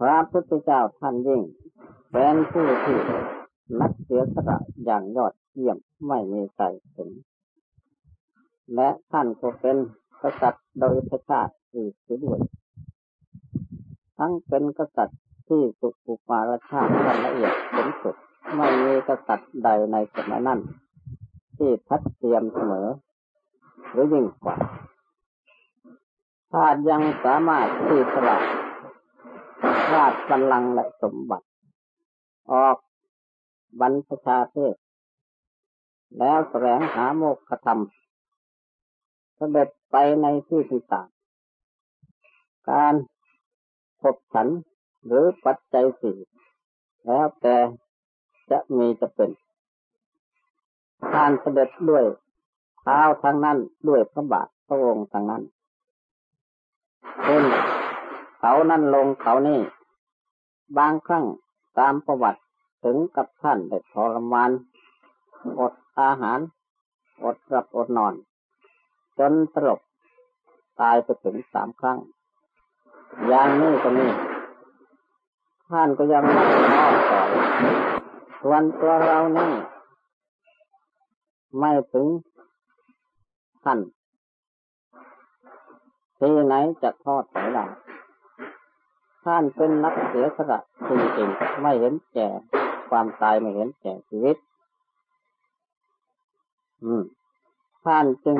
พระพุทธเจ้าท่านยิ่ง เป็นผู้ที่นักเสียสละอย่างยอดเยี่ยมไม่มีใครถึง และท่านก็เป็นกษัตริย์โดยพระชาติอีกด้วยทั้งเป็นกษัตริย์ที่สุขุมารชาติละเอียดสูงสุดไม่มีกษัตริย์ใดในสมัยนั้น ที่ทัดเทียมเสมอ หรือยิ่งกว่าถ้ายังสามารถที่สละราชบัลลังก์และสมบัติ ออกบรรพชาเทศ แล้วแสวงหาโมกขธรรม เสด็จไปในที่ต่างการพบฉันหรือปัจจัยสี่แล้วแต่จะมีจะเป็นการเสด็จด้วยเท้าทางนั้นด้วยพระบาทพระองค์ทางนั้นเป็นเขานั่นลงเขานี่บางครั้งตามประวัติถึงกับท่านได้ทรมาน อดอาหาร อดรับอดนอน จนสลบตายไปถึงสามครั้งอย่างนี้ก็มีท่านก็ยังไม่นอกต่อส่วนตัวเรานี่ไม่ถึงท่านที่ไหนจะทอดถอยหลังท่านเป็นนักเสียสละจริงๆไม่เห็นแก่ ความตายไม่เห็นแก่ชีวิต อืมท่านจึง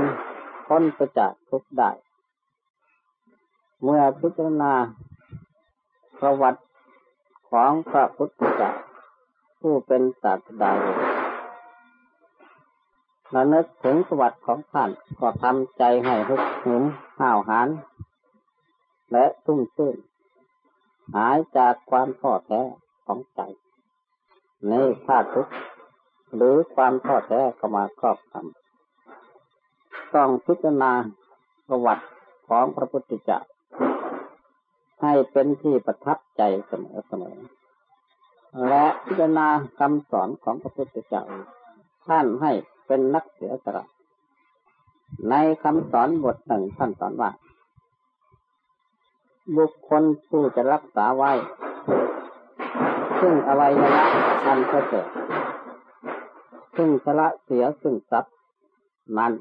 พ้นไปจากทุกข์ได้ เมื่อพิจารณาประวัติของพระพุทธเจ้าผู้เป็นศาสดารานึกถึงประวัติของท่านก็ทำใจให้ฮึกหิมห้าวหาญและตุ้มตื้นหายจากความท้อแท้ของใจในธาตุทุกข์หรือความท้อแท้ก็มาครอบทำ ต้องพิจารณาประวัติของพระพุทธเจ้าให้เป็นที่ประทับใจเสมอเสมอ และพิจารณาคำสอนของพระพุทธเจ้าท่านให้เป็นนักเสียสละในคำสอนบทหนึ่งท่านสอนว่า บุคคลผู้จะรักษาไว้ ซึ่งอวัยวะอันเสริฐซึ่งสละเสียซึ่งทรัพย์นั้น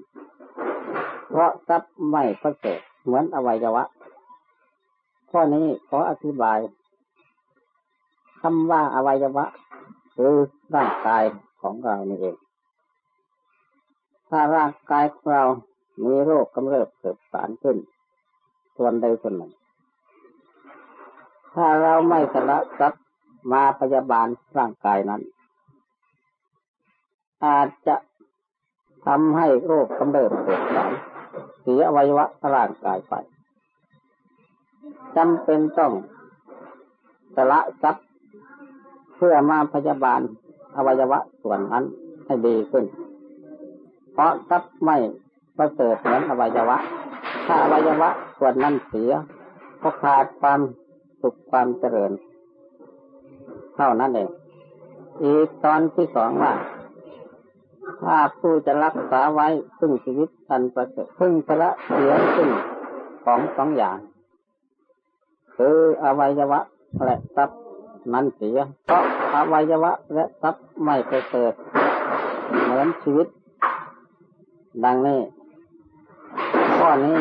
ราะทรัพย์ไม่ประเสริฐเหมือนอวัยวะ ข้อนี้ขออธิบายคำว่าอวัยวะ คือร่างกายของเรานี่เอง ถ้าร่างกายของเรา มีโรคกำเริบเกิดสารขึ้น ส่วนใดส่วนหนึ่ง ถ้าเราไม่สละทรัพย์มาพยาบาลร่างกายนั้น อาจจะทำให้โรคกำเริบเกิดสาร สียอวัยวะร่างกายไปจำเป็นต้องสละทรัพย์เพื่อมาพยาบาลอวัยวะส่วนนั้นให้ดีขึ้น เพราะทรัพย์ไม่ประเสริฐเหมือนอวัยวะ ถ้าอวัยวะส่วนนั้นเสียก็ขาดความสุขความเจริญ เท่านั้นเองอีกตอนที่สองว่า ถ้าผู้จะรักษาไว้ซึ่งชีวิตอันประเสริฐพึ่งสละเสียซึ่งของสองอย่าง คืออวัยวะและทรัพย์นั้นเสียเพราะอวัยวะและทรัพย์ไม่เคยเกิดเหมือนชีวิต ดังนี้ข้อนี้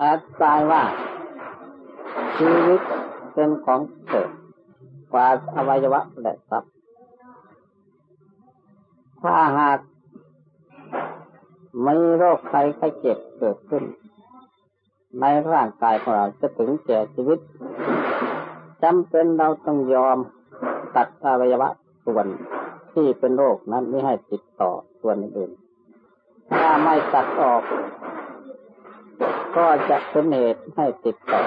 อธิบายว่า ชีวิตเป็นของเกิดกว่าอวัยวะและทรัพย์ ถ้าหากมีโรคภัยไข้เจ็บเกิดขึ้น ในร่างกายของเราจะถึงแก่ชีวิตจำเป็นเราต้องยอมตัดอวัยวะส่วนที่เป็นโรคนั้นไม่ให้ติดต่อส่วนอื่น ถ้าไม่ตัดออก ก็จะเป็นเหตุให้ติดต่อ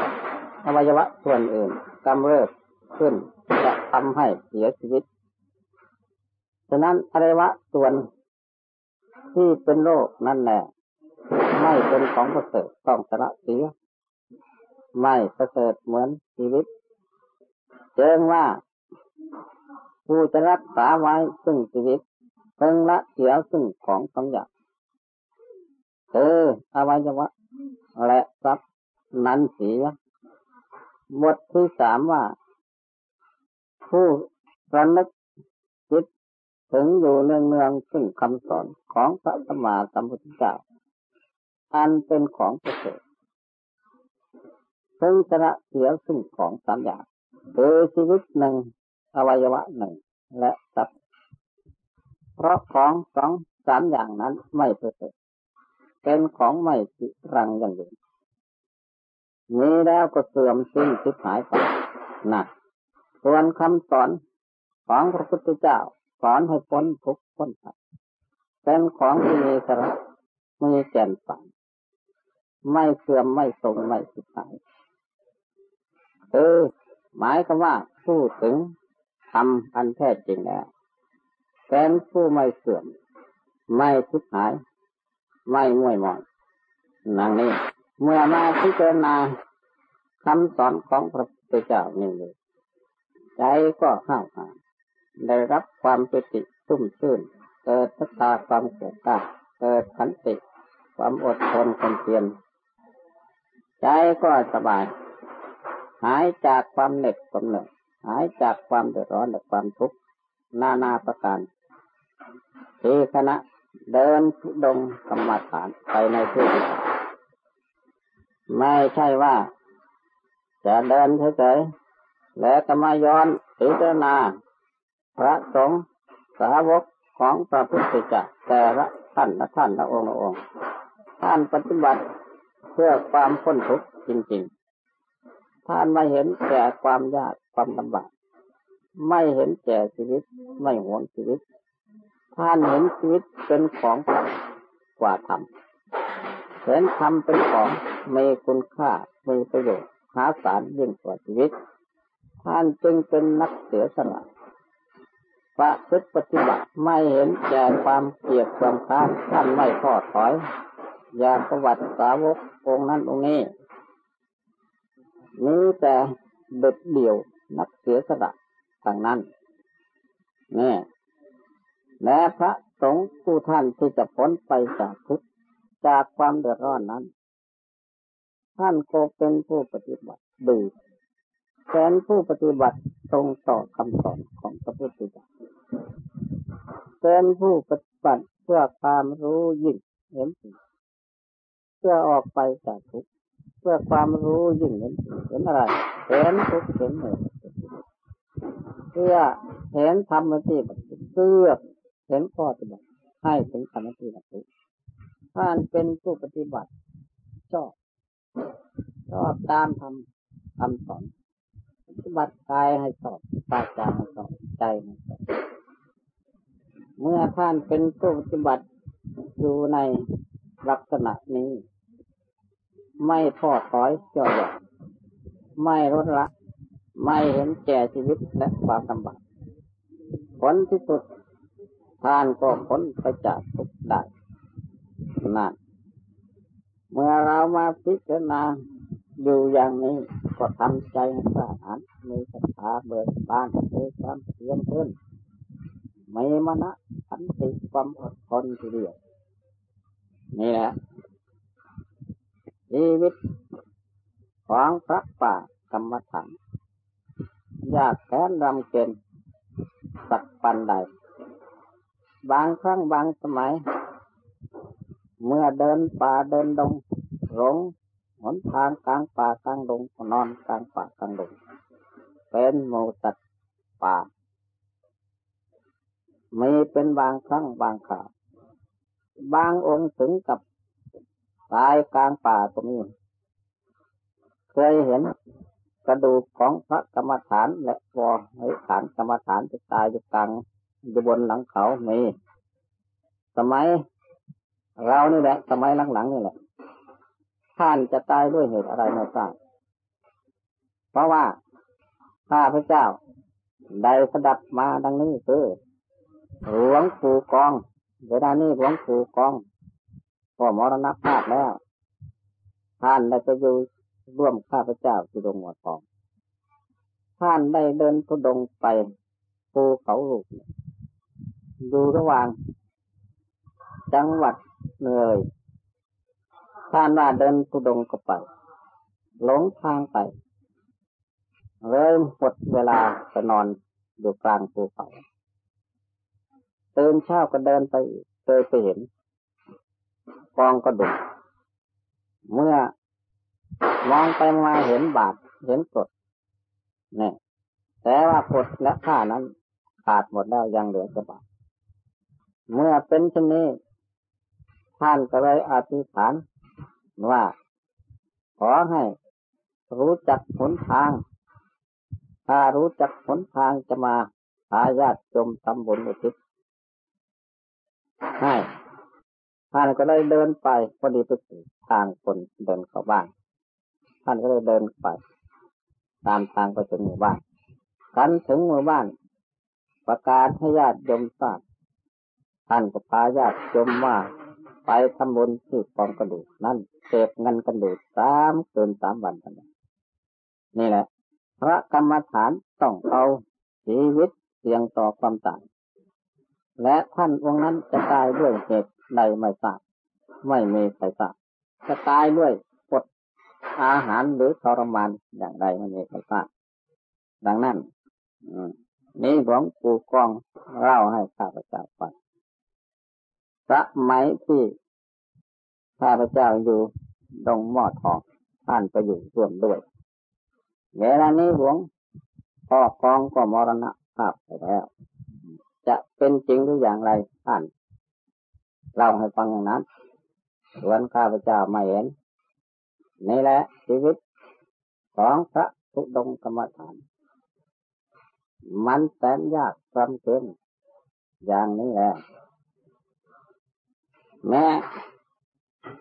อวัยวะส่วนอื่นกำเริบขึ้นจะทำให้เสียชีวิต ฉะนั้นอวัยวะส่วนที่เป็นโรคนั่นแหละไม่เป็นของประเสริฐต้องสละเสียไม่ประเสริฐเหมือนชีวิตเจิงว่าผู้จะรักษาไว้ซึ่งชีวิตเพิ่งละเสียซึ่งของสองอย่างคืออวัยวะ และทรัพย์นั้นเสียบทที่สามว่า ผู้ระนึก ถึงอยู่เนืองเนืองซึ่งคำสอนของพระสมมาสัมพุทธเจ้า อันเป็นของประเสริฐซึ่งชนะเสียซึ่งของสามอย่างคือชีวิตหนึ่งอวัยวะหนึ่งและทรัพย์เพราะของสองสามอย่างนั้นไม่ประเสริฐเป็นของไม่จิรังย่างอื่นมีแล้วก็เสื่อมสิ้นทิพหายไปนะส่วนคำสอนของพระพุทธเจ้า อนให้พ้นทุกข์พ้นภัยเป็นของที่มีสาระมีแก่นสารไม่เสื่อมไม่ทรงไม่สิหายเออหมายก็ว่าผู้ถึงทำอันแท้จริงแล้วเป็นผู้ไม่เสื่อม ไม่สิหาย ไม่ม่วยมอนนั่งนี้ เมื่อมาพิจารณาคำสอนของพระพุทธเจ้านี่เลยใจก็ห้าวหา ได้รับความปิติชุ่มชื่น เกิดศรัทธาความเกิดกล้าเกิดขันติ ความอดทนความเพียรใจก็สบาย หายจากความเหน็ดความเหนื่อยหายจากความเดือดร้อนและความทุกข์นานาประการที่คณะเดินดงกรรมฐานไปในที่ไม่ใช่ว่า จะเดินเฉยๆแล้วก็มาย้อนพิจารณา พระสงฆ์สาวกของพระพุทธเจ้าแต่ละท่านละท่านละองค์ละองค์ ท่านปฏิบัติเพื่อความพ้นทุกข์จริงๆ ท่านไม่เห็นแก่ความยากความลำบากไม่เห็นแก่ชีวิตไม่หวงชีวิต ท่านเห็นชีวิตเป็นของกว่าธรรมเห็นธรรมเป็นของมีคุณค่ามีประโยชน์หาสารยิ่งกว่าชีวิต ท่านจึงเป็นนักเสียสละ ประพฤติปฏิบัติไม่เห็นแก่ความเกลียดความค้านท่านไม่ทอดถอย อย่าประวัติสาวกองนั้นองนี้นี้แต่เด็ดเดี่ยวนักเสียสละต่างนั้นนี่และพระสงฆ์ผู้ท่านที่จะพ้นไปจากทุกข์จากความเดือดร้อนนั้น ท่านก็เป็นผู้ปฏิบัติดี แทนผู้ปฏิบัติตรงต่อคำสอนของพระพุทธเจ้าเป็นผู้ปฏิบัติเพื่อความรู้ยิ่งเห็นสิ่งเพื่อออกไปจากทุกข์เพื่อความรู้ยิ่งเห็นเห็นอะไรเห็นทุกข์เห็นเหตุเพื่อเห็นธรรมที่บัตเพื่อเห็นข้อปฏิบัติให้ถึงธรรมที่บัติท่านเป็นผู้ปฏิบัติชอบชอบตามทำคำสอน ฏิบัติกายให้สอบปาจาให้สอบใจให้สอบเมื่อท่านเป็นผู้ปฏิบัติอยู่ในลักษณะนี้ ไม่ทอดถอยจ่อหย่อนไม่ลดละ ไม่เห็นแก่ชีวิตและความลำบากผลที่สุดท่านก็พ้นไปจากทุกข์ได้นั่นเมื่อเรามาพิจารณาอยู่อย่างนี้ ก็ทำใจให้สะอาดมีศรัทธาเบิกบานมีความเพียรขึ้นมีมณะขันติความอดทนทีเดียวนี่แหละชีวิตของพระป่ากรรมฐานยากแค้นรำเกณฑ์สักปันใด บางครั้งบางสมัย เมื่อเดินป่าเดินดงหลง หนทางกลางป่ากลางดงนอนกลางป่ากลางดงเป็นโมตัดป่ามีเป็นบางครั้งบางคราวบางองค์ถึงกับตายกลางป่าตรงนี้เคยเห็นกระดูกของพระกรรมฐานและวอให้ฐานกรรมฐานจะตายอยู่กลางอยู่บนหลังเขามีสมัยเรานี่แหละ สมัยหลังๆนี่แหละ ท่านจะตายด้วยเหตุอะไรไม่ทราบเพราะว่าข้าพระเจ้าได้สดับมาดังนี้คือหลวงปู่กอง เวลานี้หลวงปู่กองก็มรณภาพแล้ว ท่านได้ไปอยู่ร่วมข้าพเจ้าสุดงหัวทอง ท่านได้เดินทุดงไปภูเขาลูกดูระหว่าง จังหวัดเลย ท่านว่าเดินทุดงก็ไป หลงทางไป เริ่มหมดเวลาไปนอนอยู่กลางภูเขาตื่นเช้าก็เดินไปเคยไปเห็นกองกระดูกเมื่อมองไปมาเห็นบาดเห็นกดเนี่ยแต่ว่ากดและผ้านั้นขาดหมดแล้วยังเหลือแต่บาดเมื่อเป็นเช่นนี้ท่านก็เลยอธิษฐาน ว่า ขอให้รู้จักหนทาง ถ้ารู้จักหนทางจะมาหาญาติจมทำบุญอุทิศให้ท่านก็เลยเดินไปพอดีไปถึงทางคนเดินเข้าบ้าน ท่านก็เลยเดินไป ตามทางไปถึงหมู่บ้านกันถึงหมู่บ้าน ประกาศให้ญาติโยมทราบท่านก็พาญาติโยมว่า ไปทำบุญที่กองกระดูกนั่นเก็บเงินกระดูกสามเกินสามวันกันนี่แหละพระกรรมฐานต้องเอาชีวิตเสี่ยงต่อความตายและท่านองค์นั้นจะตายด้วยเหตุใดไม่ทราบไม่มีใครทราบจะตายด้วยอดอาหารหรือทรมานอย่างใดไม่มีใครทราบดังนั้นนี่หลวงปู่กองเล่าให้ข้าพเจ้าฟัง สมัยที่ข้าพเจ้าอยู่ดงหม้อทองท่านไปอยู่ร่วมด้วยเวลานี้หลวงพ่อกองก็มรณะภาพไปแล้ว จะเป็นจริงหรืออย่างไรท่านเล่าให้ฟังอย่างนั้นส่วนข้าพเจ้าไม่เห็นนี่แหละชีวิตของพระทุดงกรรมฐาน มันแสนยากจำเป็นอย่างนี้แหละ แม้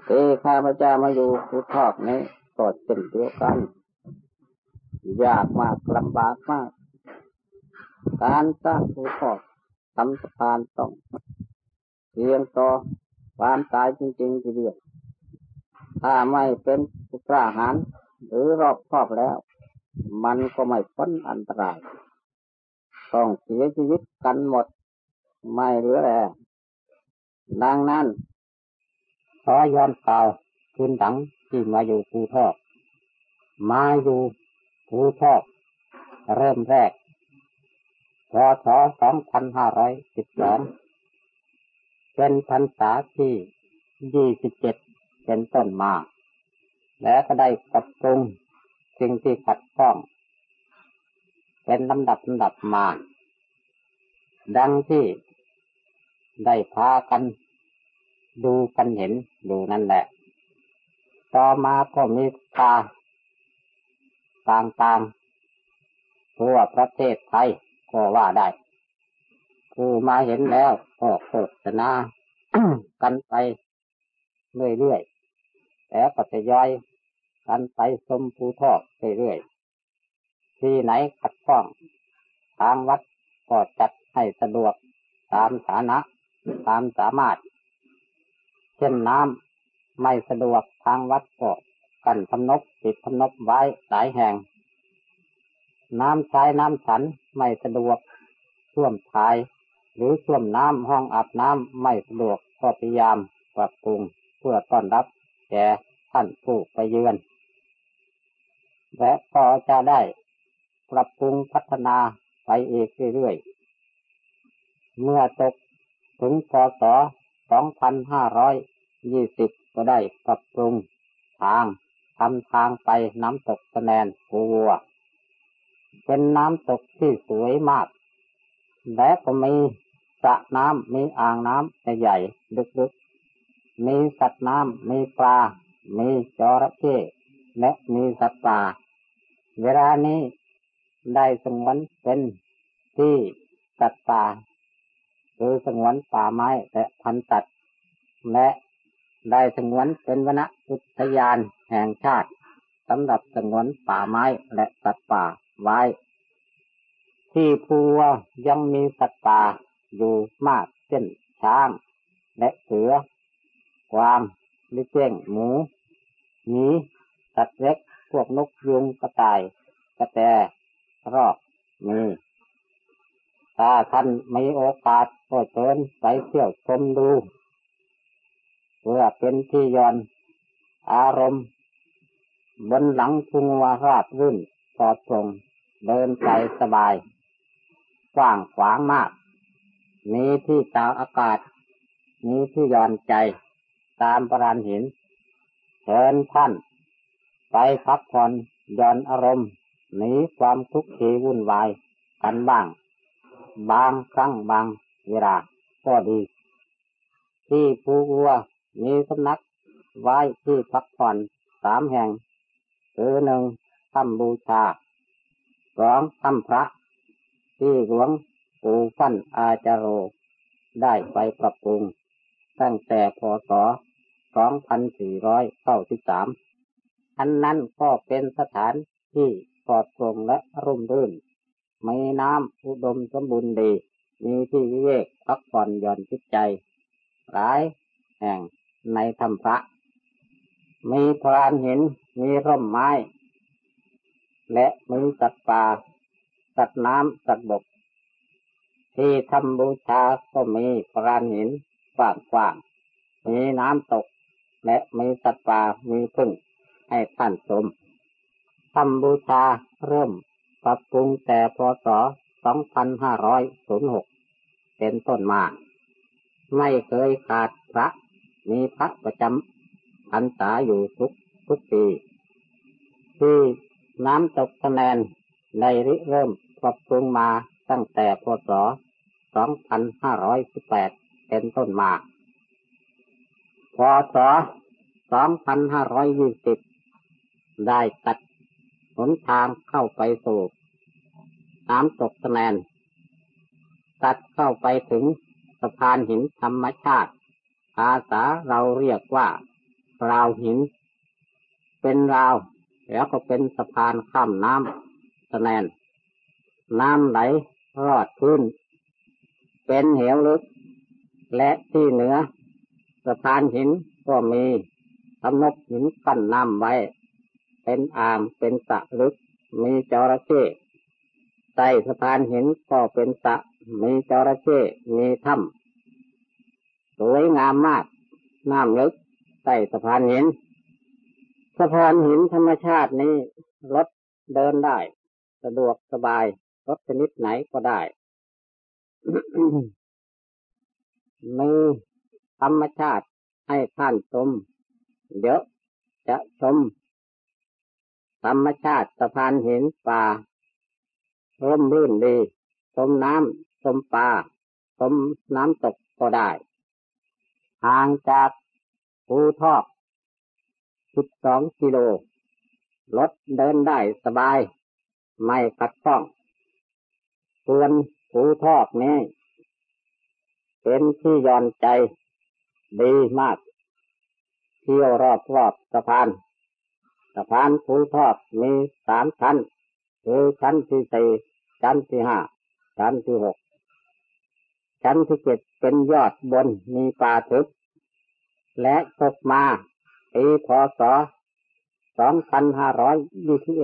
ที่ข้าพเจ้ามาอยู่ภูทอกนี้ก็เช่นเดียวกัน ยากมากลำบากมาก การสร้างภูทอกทำสะพานต้องเรียงต่อความตายจริงๆทีเดียวถ้าไม่เป็นผู้กล้าหาญหรือรอบครอบแล้ว มันก็ไม่พ้นอันตราย ต้องเสียชีวิตกันหมด ไม่เหลือแล้วดังนั้น ขอย้อนกล่าคืนดังที่มาอยู่ภูทอกมาอยู่ภูทอก เริ่มแรกพศ2512เป็นพรรษาที่ยี่สิบเจ็ดเป็นต้นมา แล้วก็ได้ปรับปรุงสิ่งที่ขัดข้อง เป็นลำดับลำดับมา ดังที่ได้พากัน ดูกันเห็นดูนั่นแหละ ต่อมาก็มีตาต่างๆทั่วประเทศไทยก็ว่าได้ ผู้มาเห็นแล้วก็โฆษณากันไปเรื่อยๆแล้วก็จะย่อยกันไปชมภูทอกเรื่อยๆที่ไหนขัดข้อง ทางวัดก็จัดให้สะดวกตามฐานะ ตามสามารถ เช่นน้ำไม่สะดวกทางวัดก็กันพนบติดพนบไว้หลายแห่ง น้ำใช้น้ำฉันไม่สะดวกท่วมทาย หรือช่วมน้ำห้องอาบน้ำไม่สะดวกก็พยายามปรับปรุงเพื่อต้อนรับแก่ท่านผู้ไปเยือน และก็จะได้ปรับปรุงพัฒนาไปอีกเรื่อยๆ เมื่อตกถึงพศ 2520ก็ได้ปรับปรุงทางทำทางไปน้ำตกสแนนกูวัว เป็นน้ำตกที่สวยมาก และก็มีสระน้ำมีอ่างน้ำใหญ่ลึกๆ มีสัตว์น้ำมีปลา มีจระเข้และมีสัตว์ป่า เวลานี้ได้สงวนเป็นที่สัตว์ป่า คือสงวนป่าไม้และพันธุ์สัตว์และได้สงวนเป็นวนอุทยานแห่งชาติสำหรับสงวนป่าไม้และสัตว์ป่าไว้ ที่ภูวยังมีสัตว์ป่าอยู่มากเช่นช้าง และเสือกวางลิเจ้งหมูหมีสัตว์เล็กพวกนกยุงกระต่ายกระแตรอบมี ถ้าท่านมีโอกาสก็เชิญไปเที่ยวชมดู เพื่อเป็นที่ย้อนอารมณ์บนหลังพุงวาราบรื่นปลอดโปร่งเดินไปสบาย กว้างขวางมาก มีที่ตาอากาศ มีที่ย้อนใจตามประานหินเชิญท่าน ไปพักผ่อนย่อนอารมณ์หนีความทุกข์ทีวุ่นวายกันบ้าง บางครั้งบางเวลาก็ดี ที่ภูวัวมีสำนักไว้ที่พักผ่อนสามแห่ง คือหนึ่งถ้ำบูชาสองถ้ำพระ ที่หลวงปู่ฟั่นอาจารโร ได้ไปปรับปรุง ตั้งแต่พศ2493อันนั้นก็เป็นสถานที่ปลอดโปร่งและร่มรื่น มีน้ำอุดมสมบูรณ์ดี มีที่วิเวกพักผ่อนหย่อนจิตใจ หลายแห่งในธรรมพระ มีพรานหิน มีร่มไม้ และมีสัตว์ป่า สัตว์น้ำสัตว์บก ที่ทำบูชาก็มีพรานหินกว้างๆมีน้ำตก และมีสัตว์ป่ามีพึ่งให้ท่านชมทำบูชาเริ่ม ปรับปรุงแต่พศ 2506 เป็นต้นมา ไม่เคยขาดพระ มีพระประจำพรรษาอยู่ทุกทุกปี ที่น้ำตกคะแนนในริเริ่มปรับปรุงมาตั้งแต่พศ 2518 เป็นต้นมา พศ 2520 ได้ตัด หนทางเข้าไปสู่น้ำตกคะแนนตัดเข้าไปถึงสะพานหินธรรมชาติ ภาษาเราเรียกว่าราวหิน เป็นราว แล้วก็เป็นสะพานข้ามน้ำคะแนน น้ำไหลรอดพื้น เป็นเหวลึก และที่เหนือสะพานหินก็มีทำนกหินกั้นน้ำไว้ เป็นอ่างเป็นสะลึก มีจระเข้ใต้สะพานหินก็เป็นสะมีจระเข้มีถ้ำสวยงามมาก น้ำลึกใต้สะพานหินสะพานหินธรรมชาตินี้รถเดินได้ สะดวกสบายรถชนิดไหนก็ได้มีธรรมชาติให้ท่านชมเดี๋ยวจะชม ธรรมชาติสะพานหินป่าร่มรื่นดีชมน้ำชมปลาชมน้ำตกก็ได้ ห่างจากภูทอก12กิโล รถเดินได้สบาย ไม่ขัดข้องส่วนภูทอกนี้ เป็นที่ยอนใจดีมาก เที่ยวรอบรอบสะพาน สะพานภูทอกมีสามชั้นคือชั้นที่สี่ชั้นที่ห้าชั้นที่หกชั้นที่เจ็ดเป็นยอดบนมีป่าทึบและตกมาปีพศ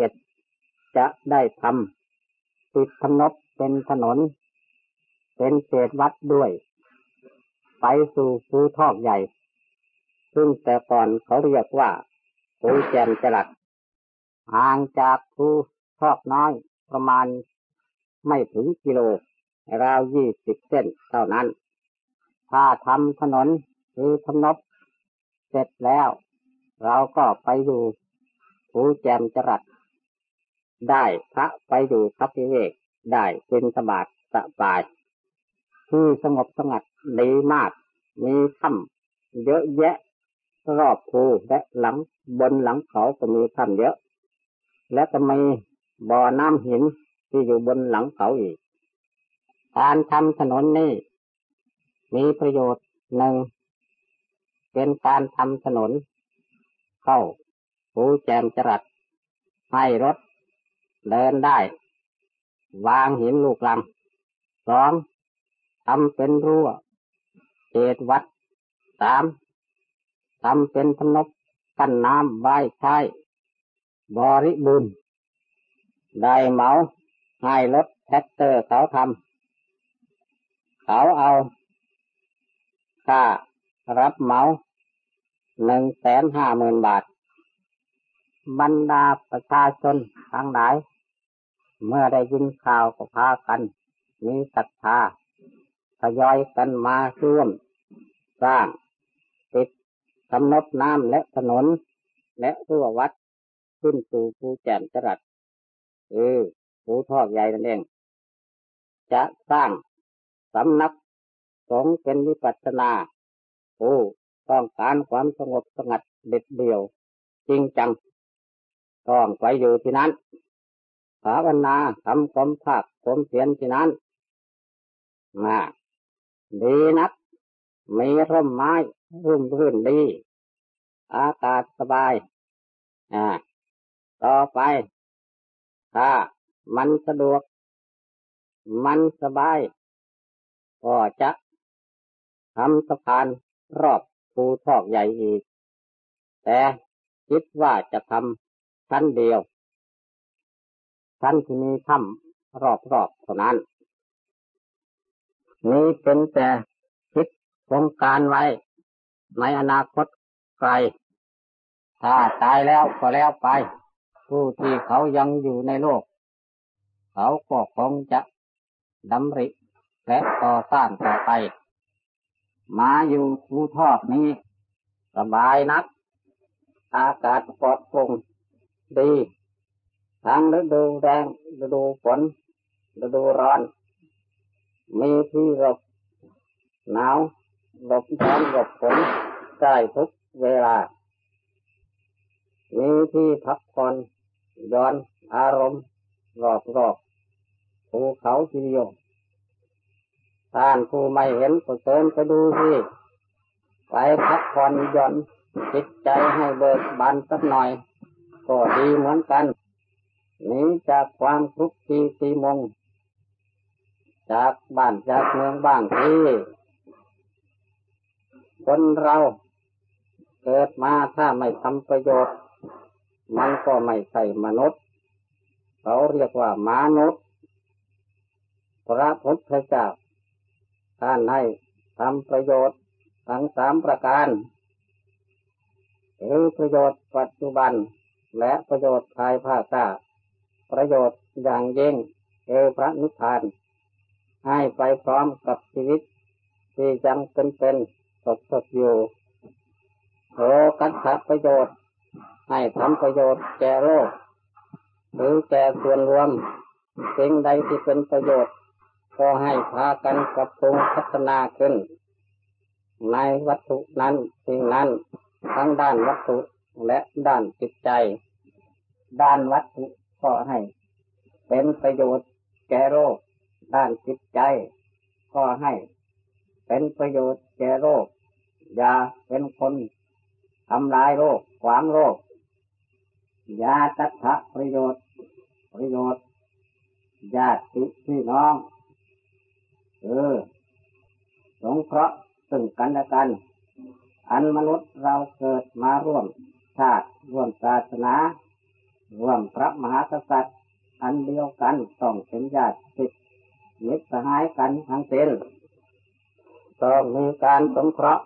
2521จะได้ทำติดถนบเป็นถนน เป็นเศษวัดด้วย ไปสู่ภูทอกใหญ่ ซึ่งแต่ก่อนเขาเรียกว่า ภูแจมจรัดห่างจากภูทอกน้อยประมาณไม่ถึงกิโลราวยี่สิบเส้นเท่านั้น ถ้าทำถนนคือถนบเสร็จแล้ว เราก็ไปอยู่ภูแจมจรัดได้พระไปอยู่พักเวกได้เป็นสบาทสบาย ที่สงบสงัดดีมาก มีถ้ำเยอะแยะ รอบภูและหลังบนหลังเขาก็มีถ้ำเยอะ และก็มีบ่อน้ำหินที่อยู่บนหลังเขาอีก การทำถนนนี้มีประโยชน์หนึ่งเป็นการทำถนน เข้าหูแจมจรัดให้รถเดินได้ วางหินลูกลังสองทำเป็นรั้วเศษวัดสาม ทำเป็นพนกกั้นน้ำไว้ใช้บริบูรณ์ได้เหมาให้รถแท็กเตอร์เขาทำเขาเอาค่ารับเหมาหนึ่งแสนห้าหมื่นบาท บรรดาประชาชนทั้งหลาย เมื่อได้ยินข่าวก็พากัน มีศรัทธาทยอยกันมาร่วมสร้าง กำนดน้ำและถนน และรั้ววัดขึ้นสู่ภูแจ่มจรัสเออภูทอกใหญ่นั่นเอง จะสร้างสำนักสงเป็นวิปัสสนาโอ้ต้องการความสงบสงัดเด็ดเดี่ยว จริงจัง ต้องไปอยู่ที่นั้นภาวนาทำความภาคความเพียรที่นั้นมาดีนัก มีร่มไม้ร่มรื่นดี อากาศสบาย อ่า ต่อไป ถ้ามันสะดวก มันสบาย ก็จะทำสะพานรอบภูทอกใหญ่อีก แต่คิดว่าจะทำชั้นเดียว ชั้นที่มีถ้ำรอบๆเท่านั้น นี้เป็นแต่ งการไว้ ในอนาคตไกล ถ้าตายแล้วก็แล้วไป ผู้ที่เขายังอยู่ในโลก เขาก็คงจะดำริและต่อสร้างต่อไปมาอยู่ภูทอกนี้ สบายนัก อากาศปลอดโปร่งดี ทั้งฤดูแดงฤดูฝนฤดูร้อน มีที่หลบหนาว หลบร้อนหลบฝนได้ทุกเวลา มีที่พักผ่อนย้อนอารมณ์รอบรอบภูเขาทีเดียวท่านผู้ไม่เห็นก็เชิญไปดูสิไปพักผ่อนย้อนจิตใจให้เบิกบานสักหน่อย ก็ดีเหมือนกันหนีจากความทุกข์ทีตีมง จากบ้านจากเมืองบ้างที่ คนเราเกิดมาถ้าไม่ทำประโยชน์ มันก็ไม่ใช่มนุษย์ เขาเรียกว่ามนุษย์ พระพุทธเจ้าท่านให้ทำประโยชน์ทั้งสามประการคือประโยชน์ปัจจุบัน และประโยชน์ภายภาคหน้าประโยชน์อย่างยิ่งคือพระนิพพาน ให้ไปพร้อมกับชีวิตที่ยังเป็นเป็น สดสดอยู่โอกัตถประโยชน์ ให้ทำประโยชน์แก่โลก หรือแก่ส่วนรวม สิ่งใดที่เป็นประโยชน์ ก็ให้พากันปรับปรุงพัฒนาขึ้น ในวัตถุนั้นสิ่งนั้น ทั้งด้านวัตถุและด้านจิตใจ ด้านวัตถุก็ให้ เป็นประโยชน์แก่โลกด้านจิตใจ ก็ให้ เป็นประโยชน์แก่โลกอย่าเป็นคนทำลายโลกขวางโลกยาตัทะประโยชน์ ประโยชน์ญาติพี่น้องเออสงเคราะห์ซึ่งกันและกัน อันมนุษย์เราเกิดมาร่วมชาติร่วมศาสนา ร่วมพระมหากษัตริย์ อันเดียวกันต้องเป็นญาติสิทธิมิตรสหายกันทั้งสิ้น ต้องมีการสงเคราะห์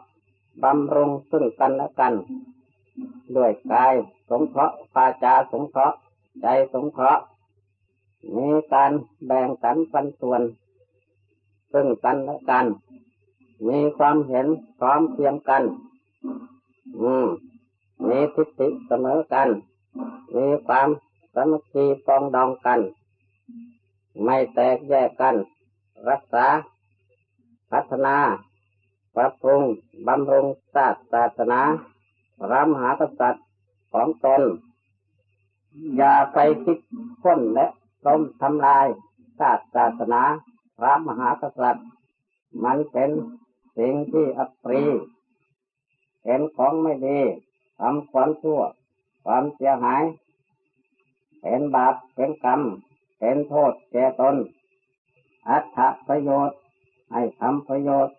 บำรุงซึ่งกันและกัน ด้วยกายสงเคราะห์ปาจาสงเคราะห์ใจสงเคราะห์มีการแบ่งสรรปันส่วน ซึ่งกันและกัน มีความเห็นพร้อมเพียงกัน อืมมีทิฏฐิเสมอกัน มีความสามัคคีปองดองกัน ไม่แตกแยกกัน รักษา พัฒนา ปรับปรุงบำรุงศาสศาสนาระมหากษัตริย์ของตน อย่าไปคิดพ้นและล้มทำลายศาสศาสนาพระมหากษัตริย์ มันเป็นสิ่งที่อัปรีเห็นของไม่ดีทำความชั่ว ความเสียหาย เป็นบาปเป็นกรรม เป็นโทษแก่ตน อัตถประโยชน์ ให้ทำประโยชน์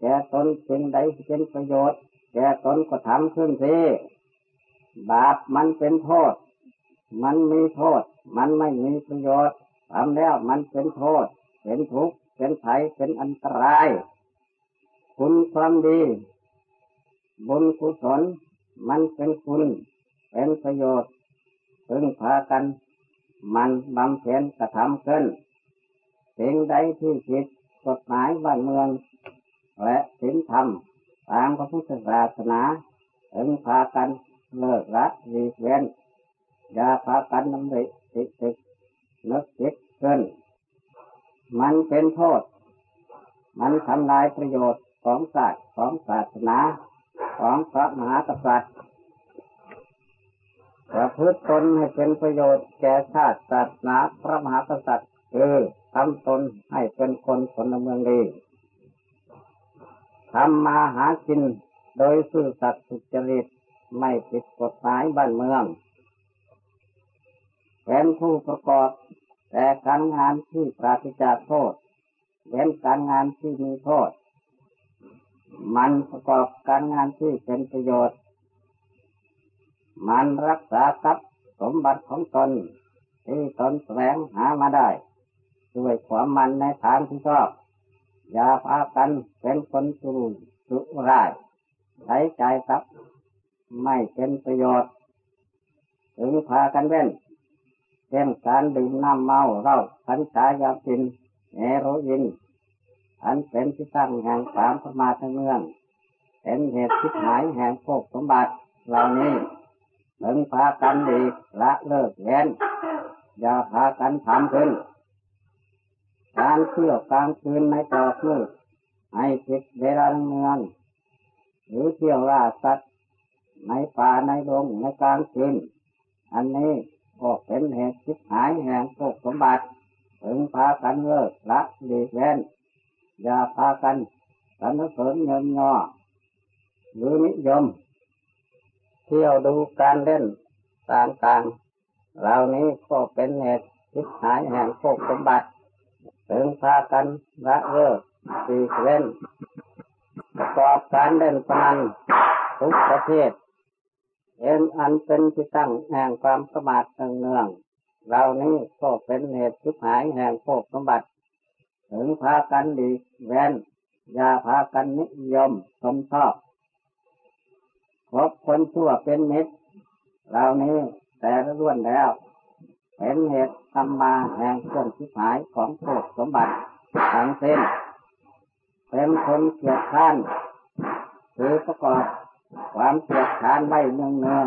แก่ตนสิ่งใดเป็นประโยชน์แก่ตนก็ทำขึ้นสิบาปมันเป็นโทษ มันมีโทษ มันไม่มีประโยชน์ทำแล้วมันเป็นโทษ เป็นทุกข์เป็นภัยเป็นอันตราย คุณความดี บุญกุศลมันเป็นคุณ เป็นประโยชน์พึงพากัน มันบำเพ็ญกระทำขึ้นสิ่งใดที่ผิด กฎหมายบ้านเมือง และศีลธรรมทางพระพุทธศาสนาพึงพากันเลิกละดีเว้นอย่าพากันนำไปติดติดนึกติดเกินมันเป็นโทษ มันทำลายประโยชน์ของศาสตร์ของศาสนาของพระมหากษัตริย์ประพฤติตนให้เป็นประโยชน์แก่ชาติศาสนาพระมหากษัตริย์คือ ทำตนให้เป็นคนพลเมืองดีทำมาหากินโดยซื่อสัตย์สุจริตไม่ผิดกฎหมายบ้านเมือง เป็นผู้ประกอบแต่การงานที่ปราศจากโทษเป็นการงานที่มีโทษ มันประกอบการงานที่เป็นประโยชน์ มันรักษาทรัพย์สมบัติของตนที่ตนแสวงหามาได้ ด้วยความมันในทางที่ชอบ อย่าพากันเป็นคนสุรุสุร่ายใช้ใจทรัพย์ไม่เป็นประโยชน์ถึงพากันเว้นเช่นการดื่มน้ำเมาเหล้าพันชายาพินเอโรอิน อันเป็นที่ตั้งแห่งสามสมาธิเมืองเป็นเหตุทิศหายแห่งโภคสมบัติเหล่านี้ถึงพากันดีละเลิกเว้นอย่าพากันทำขึ้น การเที่ยวกลางคืนในตอกมืดให้ผิดเวลาเมืองหรือเที่ยวล่าสัตว์ในป่าในดงในกลางคืนอันนี้ก็เป็นเหตุชิบหายแห่งโภคสมบัติถึงพากันเลิกละดีเว้นอย่าพากันสรรเสริญเงินงอหรือนิยม เที่ยวดูการเล่นต่างๆเหล่านี้ก็เป็นเหตุชิบหายแห่งโภคสมบัติ ถึงพากันละเลิกดีเว้นประกอบการเล่นพนันทุกประเภทเอ็นอันเป็นที่ตั้งแห่งความประมาทเนืองๆเรานี้ก็เป็นเหตุทุกหายแห่งโภคสมบัติ ถึงพากันดีแวนอย่าพากันนิยมชมชอบพบคนชั่วเป็นมิตรเรานี้แต่ละล้วนแล้ว เป็นเหตุทำมาแห่งเครื่องทุกหายของโภคสมบัติทั้งสิ้นเป็นคนเกียรติข้านคือประกอบความเกียดขานไว้เนืองเนือง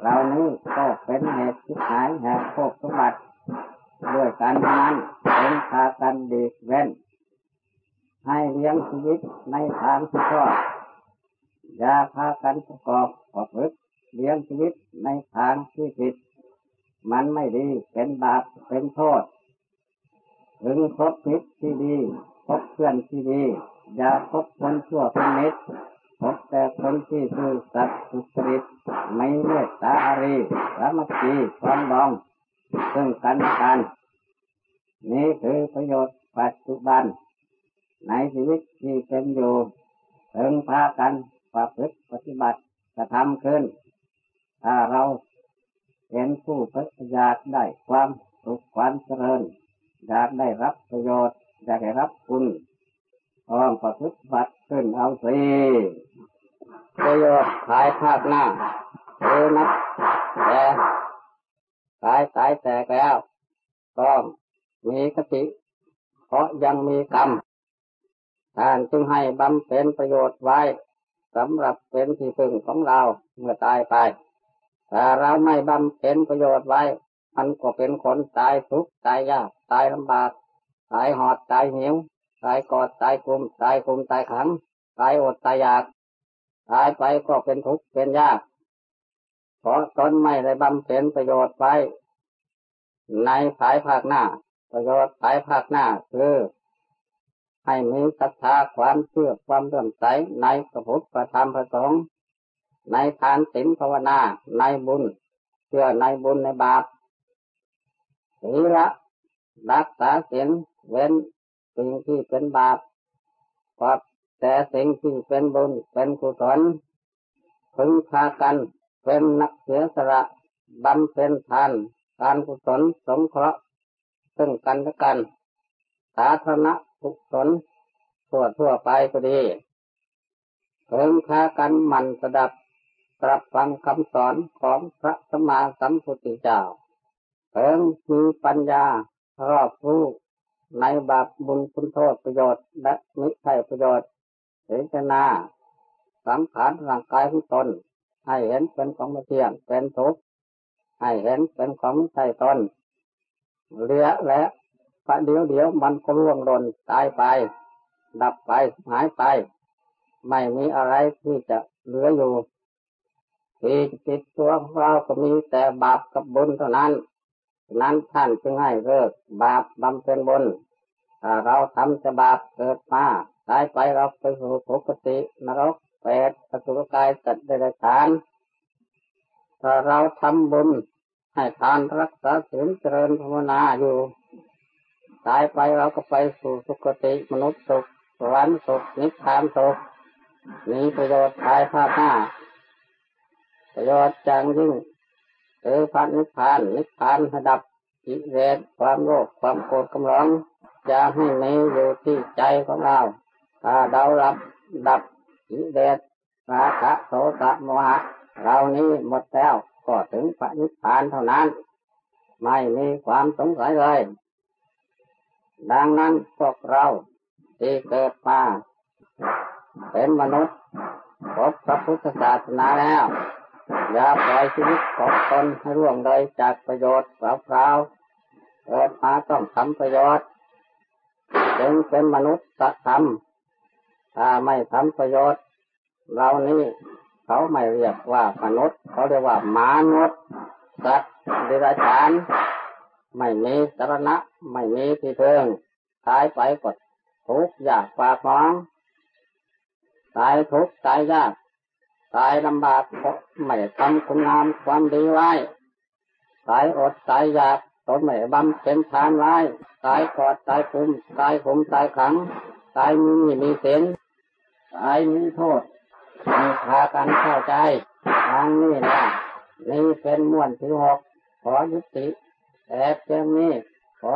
เหล่านี้ก็เป็นเหตุที่หายแห่งโภคสมบัติด้วยการนั้นเป็นพากันดีเว้น ให้เลี้ยงชีวิตในทางที่ชอบอย่าพากันประกอบประพฤติเลี้ยงชีวิตในทางที่ผิด มันไม่ดีเป็นบาปเป็นโทษ ถึงคบมิตรที่ดีคบเพื่อนที่ดี อย่าคบคนชั่วเป็นมิตรพบแต่คนที่ซื่อสัตย์สุจริตไม่เมตตาอารีสามัคคีความดองซึ่งกันกันนี่คือประโยชน์ปัจจุบัน ในชีวิตที่เป็นอยู่ถึงพากันประพฤติปฏิบัติกระทำขึ้น ถ้าเรา เป็นผู้ปฏิบัติได้ความสุขความเจริญอยากได้รับประโยชน์อยากได้รับคุณต้องประพฤติบัติขึ้นเอาสิประโยชน์ขายภาคหน้าเอนับแต่ตายตายแตกแล้วต้องมีกติ เพราะยังมีกรรมท่านจึงให้บำเพ็ญประโยชน์ไว้สำหรับเป็นที่พึ่งของเราเมื่อตายไป แต่เราไม่บำเพ็ญประโยชน์ไว้ มันก็เป็นคนตายทุกข์ตายยากตายลำบาก ตายหอดตายหิว ตายกอดตายคุม ตายคุมตายขัง ตายอดตายอยาก ตายไปก็เป็นทุกข์เป็นยากเพราะตนไม่ได้บำเพ็ญประโยชน์ไว้ ในภายภาคหน้า ประโยชน์ภายภาคหน้าคือให้มีศรัทธาความเชื่อความเลื่อมใสในพระพุทธพระธรรมพระสงฆ์ ในทานศีลภาวนา ในบุญเชื่อในบุญในบาปศีละรักษาศีลเว้นสิ่งที่เป็นบาปก็แต่สิ่งที่เป็นบุญเป็นกุศลพึงพากันเป็นนักเสียสละบำเพ็ญทาน การกุศลสงเคราะห์ซึ่งกันและกัน สาธารณกุศลทั่วทั่วไปก็ดีเพิ่มค่ากันมันสดับ ตรับฟังคำสอนของพระสมมาสัมพุทธเจ้าเพิ่มมีปัญญารอบรู้ในบาปบุญคุณโทษประโยชน์ และมิใช่ประโยชน์เห็นนาสังขารร่างกายของตน ให้เห็นเป็นของไม่เที่ยงเป็นทุกข์ให้เห็นเป็นของไม่ใช่ตนเลี้ยและประเดี๋ยวเดี๋ยวมันก็ร่วงหล่นตายไป ดับไปหายไป ไม่มีอะไรที่จะเหลืออยู่ ที่ติดตัวของเราก็มีแต่บาปกับบุญเท่านั้น นั้นท่านจึงให้เลิกบาปบำเพ็ญบุญถ้าเราทำจะบาปเกิดมาตายไปเราไปสู่ภพตินรกเปรตอสุรกายสัตว์เดรัจฉานถ้าเราทำบุญให้ทานรักษาศีลเจริญภาวนาอยู่ตายไปเราก็ไปสู่สุคติมนุษย์สุขสวรรค์สุขนิพพานสุขมีประโยชน์ภายภาคหน้า ประโยชน์จังยิ่งคือพันนิพพานนิพพานระดับกิเลสความโลภความโกรธกำลังจะให้มีอยู่ที่ใจของเราถ้าเรารับดับกิเลสราคะโสตะโมหะเรานี้หมดแล้วก็ถึงพระนิพพานเท่านั้น ไม่มีความสงสัยเลย ดังนั้นพวกเราที่เกิดมาเป็นมนุษย์พบพระพุทธศาสนาแล้ว อย่าปล่อยชีวิตของตนให้ร่วงเลยจากประโยชน์เปล่าๆเกิดมาต้องทำประโยชน์จึงเป็นมนุษย์สัตธรรมถ้าไม่ทำประโยชน์เรานี่เขาไม่เรียกว่ามนุษย์ เขาเรียกว่ามนุษย์สัตว์เดรัจฉาน ไม่มีสารณะ ไม่มีที่เพิงตายไปกดทุกข์ยากปากฟ้องตายทุกข์ตายยาก ตายลำบากเพราะไม่ทำคุณงามความดีไว้ ตายอดตายอยากตนไม่บำเป็นทานไว้ ตายกอดตายคุมตายผมตายขัง ตายมีมีเส้นตายมีโทษมีพากันเข้าใจทางนี้นะนี่เป็นม้วนที่หกขอยุติแต่เพียงนี้ขอ